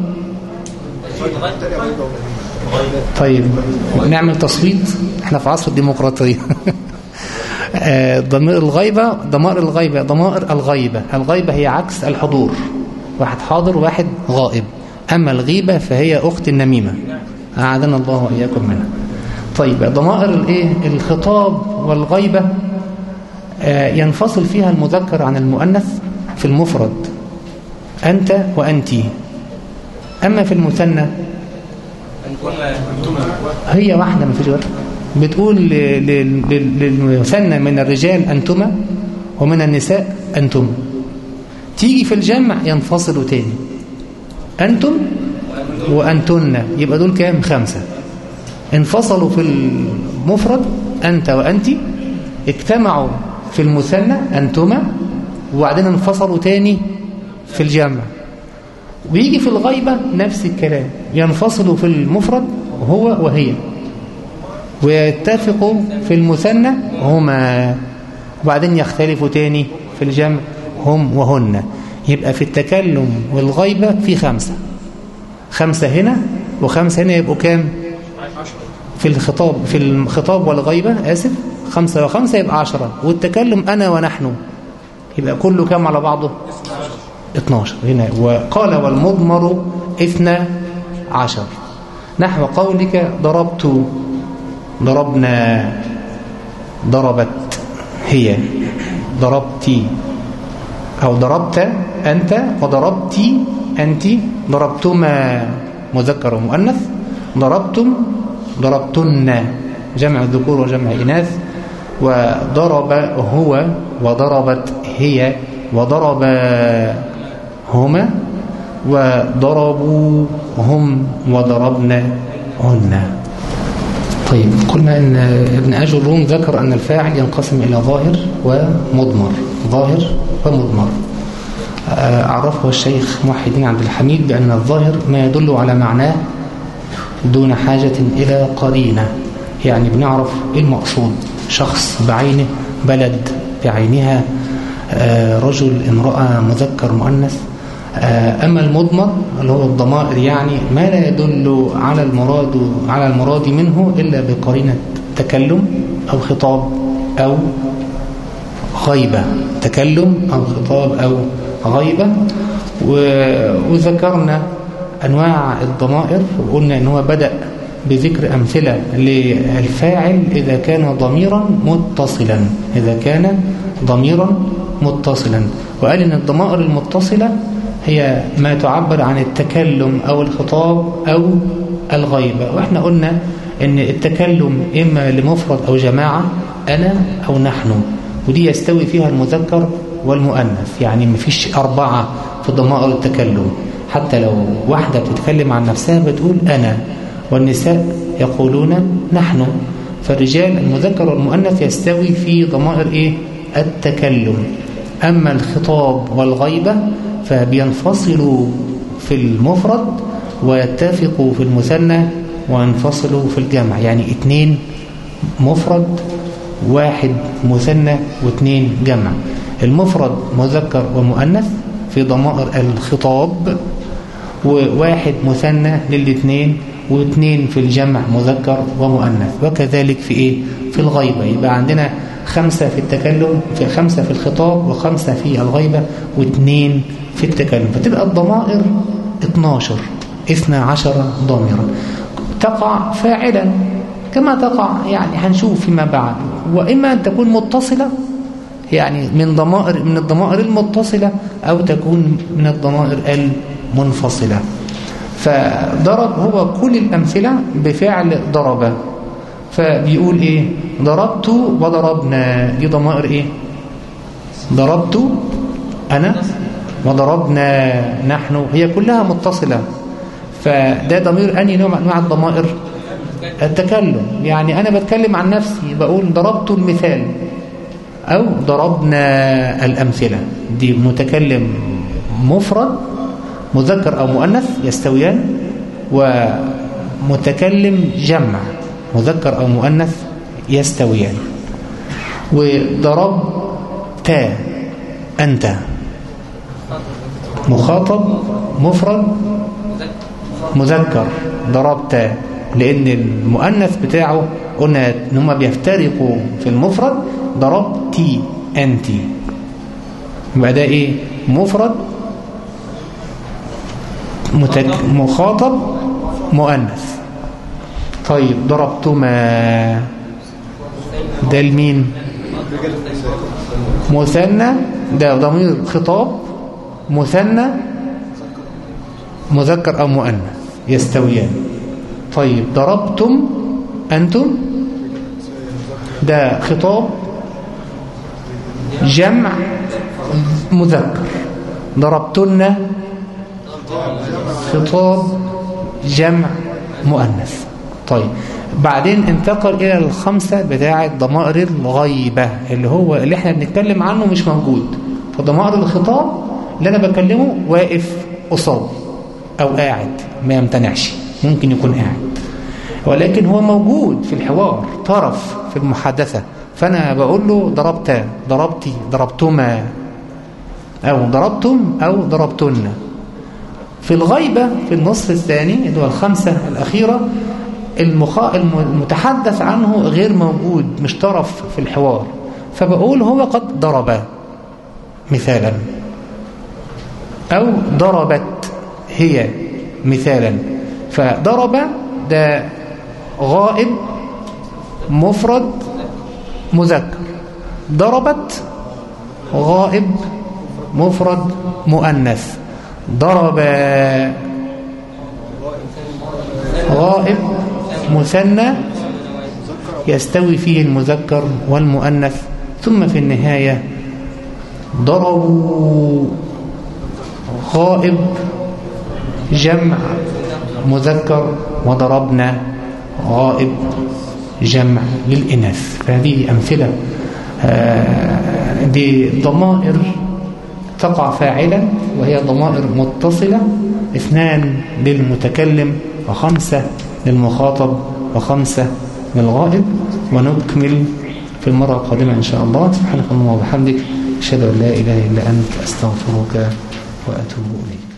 S2: طيب نعمل تصويت إحنا في عصر الديمقراطية. ضمير الغيبة ضمائر الغيبة ضمائر الغيبة. الغيبة هي عكس الحضور. واحد حاضر وواحد غائب. أما الغيبة فهي أخت النميمة. أعاذنا الله وإياكم منها. طيب ضمائر الإيه؟ الخطاب والغيبة آه ينفصل فيها المذكر عن المؤنث في المفرد. أنت وأنت أما في المثنى هي واحدة ما فيش غيرها. بتقول للمثنى من الرجال أنتما ومن النساء أنتم. تيجي في الجمع ينفصلوا تاني. أنتم وأنتن. يبقى دول كام؟ خمسة. انفصلوا في المفرد أنت وأنت. اجتمعوا في المثنى أنتما وبعدين انفصلوا تاني في الجمع. ويجي في الغيبة نفس الكلام ينفصلوا في المفرد هو وهي. ويتفقوا في المثنى هما. وبعدين يختلفوا تاني في الجمع هم وهن. يبقى في التكلم والغيبة في خمسة. خمسة هنا وخمسة هنا يبقوا كام؟ في الخطاب في الخطاب والغيبة آسف. خمسة وخمسة يبقى عشرة. والتكلم أنا ونحن. يبقى كله كام على بعضه؟ 12 هنا وقال والمضمر اثنى عشر. نحو قولك ضربت ضربنا ضربت هي. ضربتي أو ضربت أنت وضربتي أنت. ضربتما مذكر ومؤنث ضربتم ضربتن. جمع الذكور وجمع الإناث. وضرب هو وضربت هي. وضرب هما وضربوا هم وضربنا هن. طيب قلنا إن ابن اجر الروم ذكر أن الفاعل ينقسم إلى ظاهر ومضمر ظاهر ومضمر. عرفه الشيخ محي الدين عبد الحميد بأن الظاهر ما يدل على معناه دون حاجة إلى قرينة. يعني بنعرف إيه المقصود. شخص بعينه بلد بعينها رجل امرأة مذكر مؤنث. أما المضمر اللي هو الضمائر يعني ما لا يدل على المراد على المراد منه إلا بقرينة تكلم أو خطاب أو غيبة. تكلم أو خطاب أو غيبة. وذكرنا أنواع الضمائر وقلنا أن هو بدأ بذكر أمثلة للفاعل إذا كان ضميرا متصلا إذا كان ضميرا متصلا. وقال إن الضمائر المتصلة هي ما تعبر عن التكلم أو الخطاب أو الغيبة وإحنا قلنا إن التكلم إما لمفرد أو جماعة أنا أو نحن. ودي يستوي فيها المذكر والمؤنث. يعني مفيش أربعة في ضمائر التكلم. حتى لو واحدة بتتكلم عن نفسها بتقول أنا والنساء يقولون نحن. فالرجال المذكر والمؤنث يستوي في ضمائر إيه؟ التكلم. أما الخطاب والغيبة فبينفصلوا في المفرد ويتفقوا في المثنى وينفصلوا في الجمع. يعني اتنين مفرد واحد مثنى واثنين جمع. المفرد مذكر ومؤنث في ضمائر الخطاب وواحد مثنى للاثنين واثنين في الجمع مذكر ومؤنث. وكذلك في إيه؟ في الغيبة. يبقى عندنا خمسة في التكلم في خمسة في الخطاب وخمسة في الغيبة واثنين في التكلم. فتبقى الضمائر 12 12 ضامرا تقع فاعلا كما تقع يعني هنشوف فيما بعد. وإما أن تكون متصلة يعني من ضمائر من الضمائر المتصلة أو تكون من الضمائر المنفصلة. فضرب هو كل الأمثلة بفعل ضرب. فبيقول إيه؟ ضربت وضربنا. دي ضمائر إيه؟ ضربت أنا وضربنا نحن. هي كلها متصلة. فده ضمير أني نوع من أنواع الضمائر؟ التكلم. يعني أنا بتكلم عن نفسي بقول ضربت المثال أو ضربنا الأمثلة. دي متكلم مفرد مذكر أو مؤنث يستويان ومتكلم جمع. مذكر أو مؤنث يستويان وضربت أنت. مخاطب مفرد مذكر. ضربت لأن المؤنث بتاعه قلنا إن هم بيفترقوا في المفرد. ضربتي أنت يبقى ده إيه؟ مفرد متك... مخاطب مؤنث. طيب ضربتما. ده المين مثنى. ده ضمير خطاب. مثنى. مذكر أو مؤنث. يستويان. طيب ضربتم أنتم؟ ده خطاب. جمع مذكر. ضربتن؟ خطاب. جمع مؤنث. طيب بعدين انتقل إلى الخمسة بتاعة ضمائر الغيبة اللي هو اللي إحنا بنتكلم عنه مش موجود. فضمائر الخطاب اللي أنا بكلمه واقف قصاد أو قاعد ما يمتنعش ممكن يكون قاعد. ولكن هو موجود في الحوار طرف في المحادثة. فأنا بقول له ضربت ضربتي ضربتما أو ضربتم أو ضربتن. في الغيبة في النصف الثاني اللي هو الخمسة الأخيرة المخا... المتحدث عنه غير موجود مش طرف في الحوار. فبقول هو قد ضرب مثالا. أو ضربت هي مثالا. فضرب ده غائب مفرد مذكر. ضربت غائب مفرد مؤنث. ضرب غائب مثنى يستوي فيه المذكر والمؤنث ثم في النهاية ضربوا غائب جمع مذكر وضربنا غائب جمع للإناث. فهذه أمثلة بضمائر تقع فاعلا وهي ضمائر متصلة اثنان للمتكلم وخمسة للمخاطب وخمسة للغائب ونكمل في المرة القادمة إن شاء الله. سبحانك اللهم وبحمدك أشهد أن لا إله إلا أنت أستغفرك وأتوب إليك.